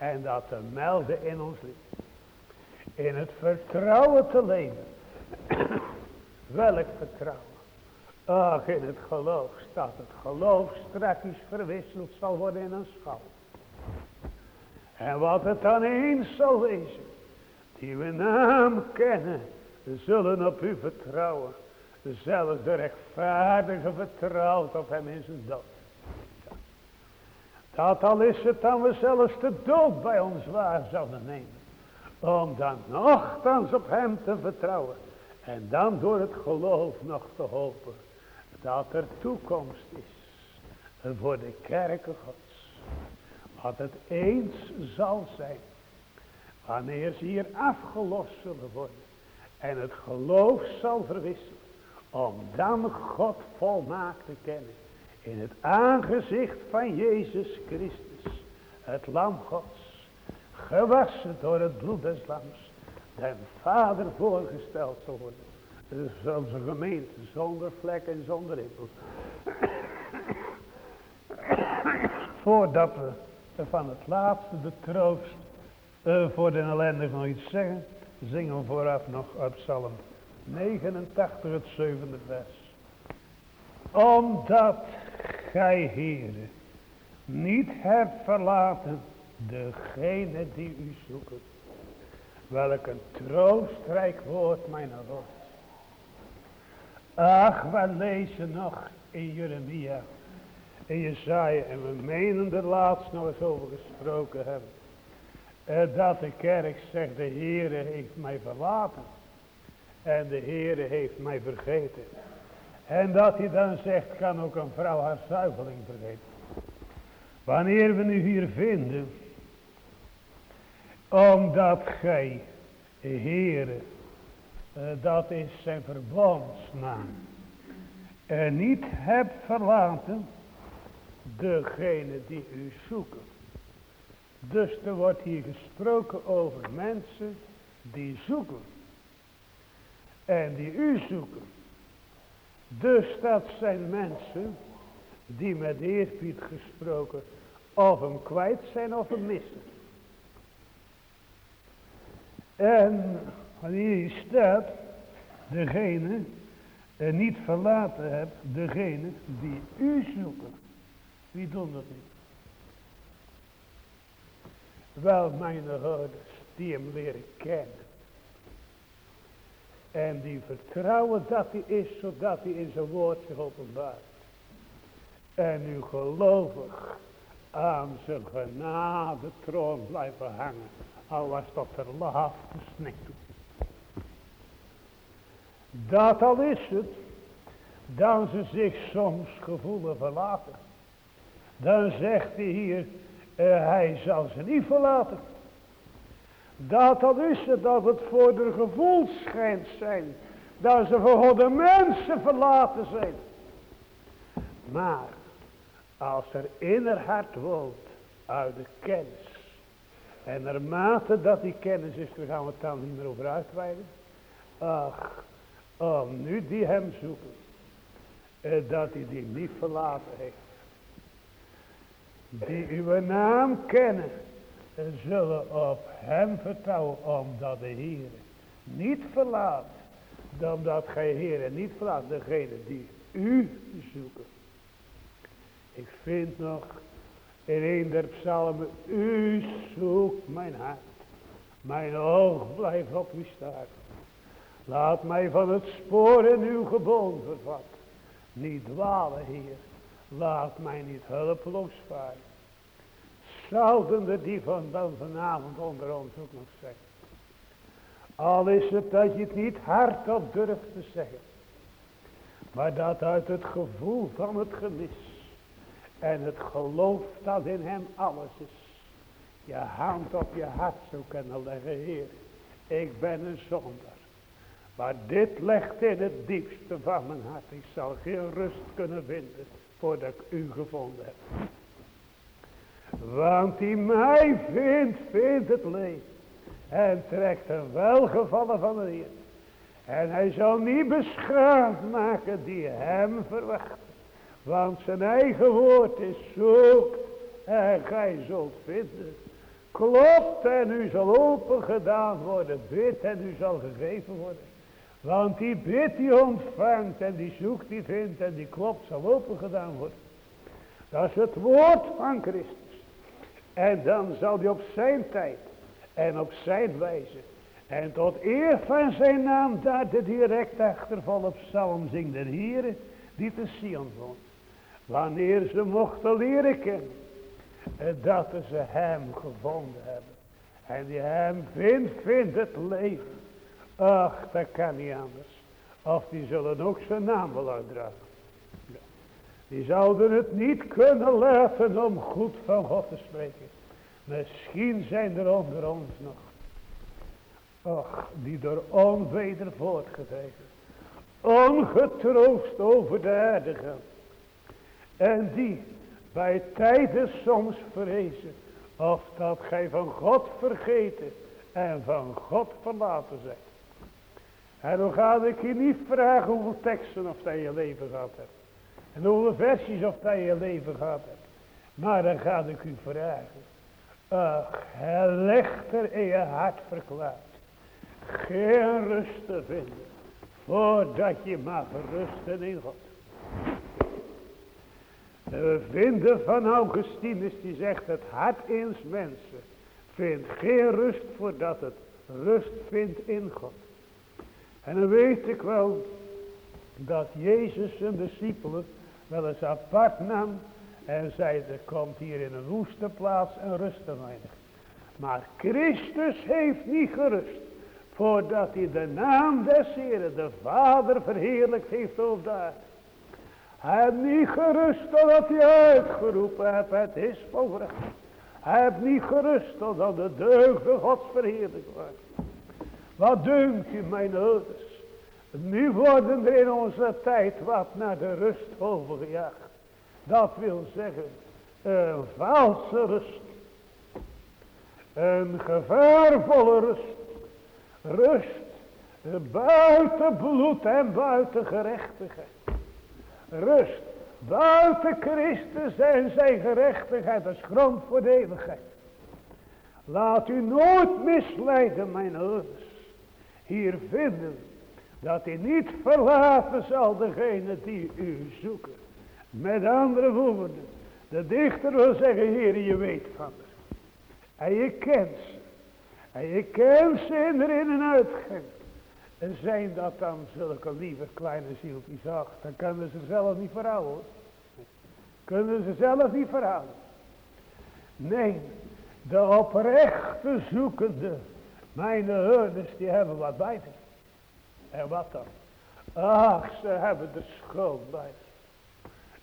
En dat te melden in ons leven. In het vertrouwen te leven. Welk vertrouwen? Ach, in het geloof staat het geloof strakjes verwisseld zal worden in een schal. En wat het dan eens zal wezen, die we naam kennen, zullen op u vertrouwen. Zelfs de rechtvaardige vertrouwt op hem in zijn dood. Dat al is het dan we zelfs de dood bij ons waar zouden nemen. Om dan nogthans op hem te vertrouwen. En dan door het geloof nog te hopen. Dat er toekomst is. Voor de kerken gods. Wat het eens zal zijn. Wanneer ze hier afgelost zullen worden. En het geloof zal verwisselen. Om dan God volmaakt te kennen. In het aangezicht van Jezus Christus. Het lam Gods. Gewassen door het bloed des lams. Den Vader voorgesteld te worden. Dus onze gemeente zonder vlek en zonder rimpel. Voordat we van het laatste de troost uh, voor de ellendige nog iets zeggen. Zingen we vooraf nog uit Psalm 89 het zevende vers. Omdat gij heren niet hebt verlaten degene die u zoeken. Welk een troostrijk woord mijn rot. Ach, we lezen nog in Jeremia, in Jezaja, en we menen er laatst nog eens over gesproken hebben. Eh, dat de kerk zegt, de Heere heeft mij verlaten. En de Heere heeft mij vergeten. En dat hij dan zegt, kan ook een vrouw haar zuiveling vergeten. Wanneer we nu hier vinden, omdat gij, Heere, uh, dat is zijn verbondsnaam, en niet hebt verlaten degene die u zoeken. Dus er wordt hier gesproken over mensen die zoeken. En die u zoeken. Dus dat zijn mensen die met eerbied gesproken of hem kwijt zijn of hem missen. En hier staat, degene en niet verlaten hebt, degene die u zoeken. Wie doen dat niet? Wel, mijn houders, die hem leren kennen. En die vertrouwen dat hij is, zodat hij in zijn woord zich openbaart. En nu gelovig aan zijn genade troon blijven hangen. Al was dat de laatste snik toe. Dat al is het, dan ze zich soms gevoelen verlaten. Dan zegt hij hier, uh, hij zal ze niet verlaten. Dat al is het, dat het voor de gevoel schijnt zijn. Dat ze voor de mensen verlaten zijn. Maar, als er in hart woont, uit de kennis. En naarmate dat die kennis is, daar gaan we het dan niet meer over uitweiden. Ach, nu die hem zoeken. Eh, dat hij die niet verlaten heeft. Die uw naam kennen. En zullen op hem vertrouwen. Omdat de Heer niet verlaat. Dan dat gij Heer niet verlaat. Degene die u zoeken. Ik vind nog in een der psalmen. U zoekt mijn hart. Mijn oog blijft op u staan. Laat mij van het spoor in uw geboon vervat. Niet dwalen, Heer. Laat mij niet hulpeloos varen. Zouden die van dan vanavond onder ons ook nog zeggen. Al is het dat je het niet hardop durft te zeggen. Maar dat uit het gevoel van het gemis. En het geloof dat in hem alles is. Je hand op je hart zou kunnen leggen, Heer. Ik ben een zondaar. Maar dit legt in het diepste van mijn hart. Ik zal geen rust kunnen vinden voordat ik u gevonden heb. Want die mij vindt, vindt het leven. En trekt een welgevallen van de Heer. En hij zal niet beschaamd maken die hem verwacht. Want zijn eigen woord is zoekt en gij zult vinden. Klopt en u zal open gedaan worden. Bid en u zal gegeven worden. Want die bid die ontvangt en die zoekt die vindt en die klopt zal open gedaan worden. Dat is het woord van Christus. En dan zal hij op zijn tijd en op zijn wijze en tot eer van zijn naam daar de direct volop psalm zingt de Heere die te Sion woont. Wanneer ze mochten leren kennen dat ze hem gevonden hebben. En die hem vindt, vindt het leven. Ach, dat kan niet anders. Of die zullen ook zijn naam wel uitdragen. Die zouden het niet kunnen laten om goed van God te spreken. Misschien zijn er onder ons nog. Och, die door onweder voortgedreven. Ongetroost over de aarde gaan. En die bij tijden soms vrezen. Of dat gij van God vergeten en van God verlaten zijt. En dan ga ik je niet vragen hoeveel teksten of dat je leven gehad hebt. En hoeveel versies of dat je leven gehad hebt. Maar dan ga ik u vragen. Ach, hij er in je hart verklaard. Geen rust te vinden. Voordat je mag rusten in God. En we vinden van Augustinus die zegt het hart eens mensen vindt geen rust voordat het rust vindt in God. En dan weet ik wel dat Jezus zijn discipelen wel eens apart nam en zei er komt hier in een woeste plaats en rust te weinig. Maar Christus heeft niet gerust voordat hij de naam des Heren, de Vader verheerlijkt heeft over daar. Hij heeft niet gerust totdat hij uitgeroepen heeft, het is volbracht. Hij heeft niet gerust totdat de deugden Gods verheerlijkt wordt. Wat dunkt u mijn ouders? Nu worden er in onze tijd wat naar de rust overgejaagd. Dat wil zeggen, een valse rust. Een gevaarvolle rust. Rust buiten bloed en buiten gerechtigheid. Rust buiten Christus en zijn gerechtigheid als grond voor de eeuwigheid. Laat u nooit misleiden, mijn ouders. Hier vinden dat u niet verlaten zal degene die u zoeken. Met andere woorden, de dichter wil zeggen, Heer, je weet van ze. En je kent ze. En je kent ze in erin en uitgang. En zijn dat dan zulke lieve kleine zieltjes, ach, dan kunnen ze zelf niet verhouden. Kunnen ze zelf niet verhouden. Nee, de oprechte zoekende, mijn herders, die hebben wat bij zich. En wat dan? Ach, ze hebben de schuld bij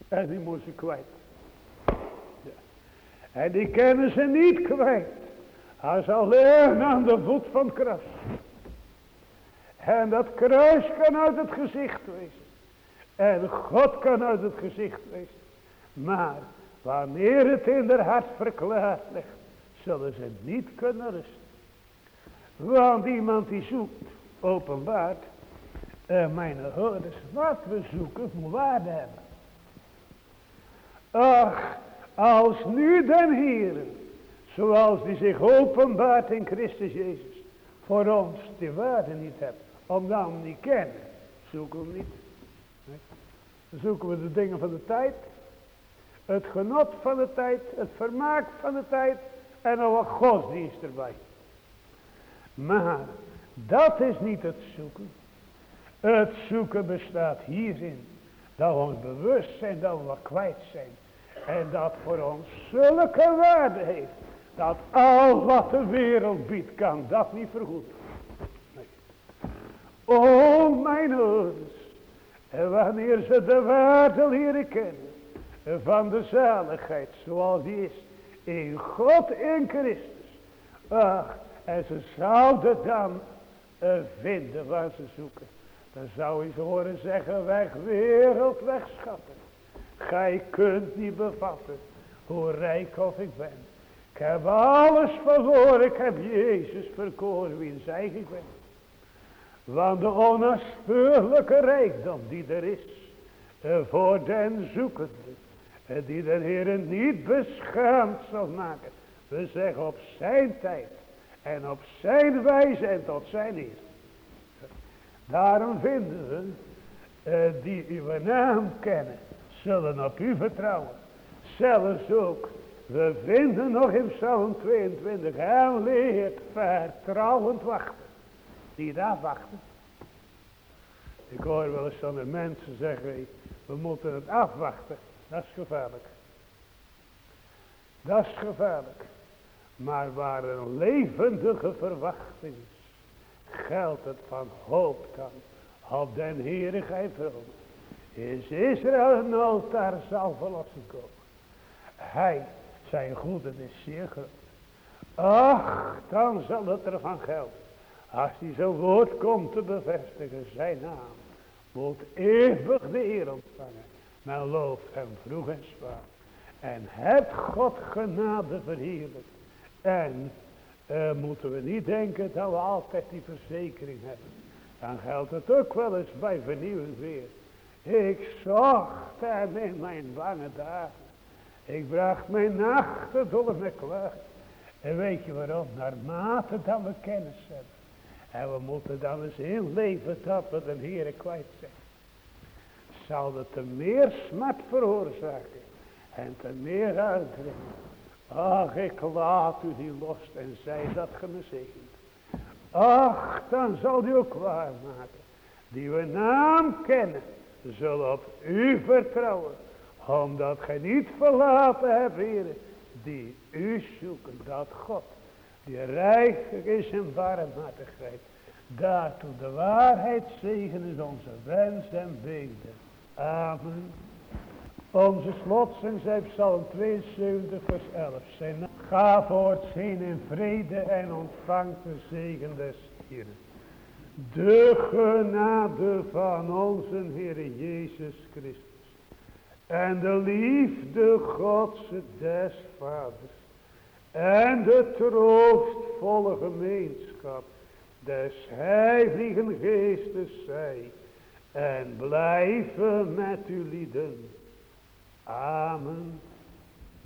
En die moeten ze kwijt. Ja. En die kennen ze niet kwijt. Als alleen aan de voet van het kruis. En dat kruis kan uit het gezicht wezen. En God kan uit het gezicht wezen. Maar wanneer het in haar hart verklaard ligt, zullen ze niet kunnen rusten. Want iemand die zoekt, openbaart, uh, mijn hoorders, wat we zoeken moet waarde hebben. Ach, als nu den Heeren Zoals die zich openbaart in Christus Jezus. Voor ons die waarde niet hebt. Omdat we hem niet kennen. Zoeken we hem niet. Dan zoeken we de dingen van de tijd. Het genot van de tijd. Het vermaak van de tijd. En nog wat godsdienst erbij. Maar dat is niet het zoeken. Het zoeken bestaat hierin. Dat we ons bewust zijn dat we wat kwijt zijn. En dat voor ons zulke waarde heeft. Dat al wat de wereld biedt kan dat niet vergoeden. Nee. O mijn. En wanneer ze de waarde leren kennen. Van de zaligheid zoals die is. In God in Christus. Ach, en ze zouden dan uh, vinden waar ze zoeken. Dan zou je ze horen zeggen, weg wereld, weg schatten. Gij kunt niet bevatten hoe rijk of ik ben. Ik heb alles verloren. Ik heb Jezus verkoren wie zij ik ben. Want de onnaspeurlijke rijkdom die er is. Eh, voor den zoekende. Eh, die de Heer niet beschaamd zal maken. We zeggen op zijn tijd. En op zijn wijze en tot zijn eer. Daarom vinden we. Uh, die uw naam kennen. Zullen op u vertrouwen. Zelfs ook We vinden nog in Psalm 22. En leert vertrouwend wachten. Niet afwachten. Ik hoor wel eens van de mensen zeggen. We moeten het afwachten. Dat is gevaarlijk. Dat is gevaarlijk. Maar waar een levendige verwachting is. Geldt het van hoop dan. Op den Heere gij Is Israël een altaar zal verlossen komen. Hij, zijn goede is zeer groot. Ach, dan zal het ervan gelden. Als hij zijn woord komt te bevestigen, zijn naam. Moet eeuwig de eer ontvangen. Men looft hem vroeg en zwaar. En het God genade verheerlijk. En uh, moeten we niet denken dat we altijd die verzekering hebben. Dan geldt het ook wel eens bij vernieuwing weer. Ik zocht hem in mijn bange dagen. Ik bracht mijn nachten door me klaar. En weet je waarom? Naarmate dat we kennis hebben. En we moeten dan eens inleven dat we de Heer kwijt zijn. Zal het te meer smet veroorzaken. En te meer uitdringen. Ach, ik laat u die los en zij dat ge me zegent. Ach, dan zal u ook waarmaken. Die we naam kennen. Zullen op u vertrouwen omdat gij niet verlaten hebt, heren, die u zoeken, dat God, die rijk is in barmhartigheid. Daartoe de waarheid zegen is onze wens en beden. Amen. Onze slotzing zijn Psalm 72 vers 11. Zijn ga voortzien in vrede en ontvang de zegen des Heeren. De genade van onze Heer Jezus Christus en de liefde Godse des Vaders. En de troostvolle gemeenschap des Heiligen Geestes zij. En blijven met u lieden. Amen.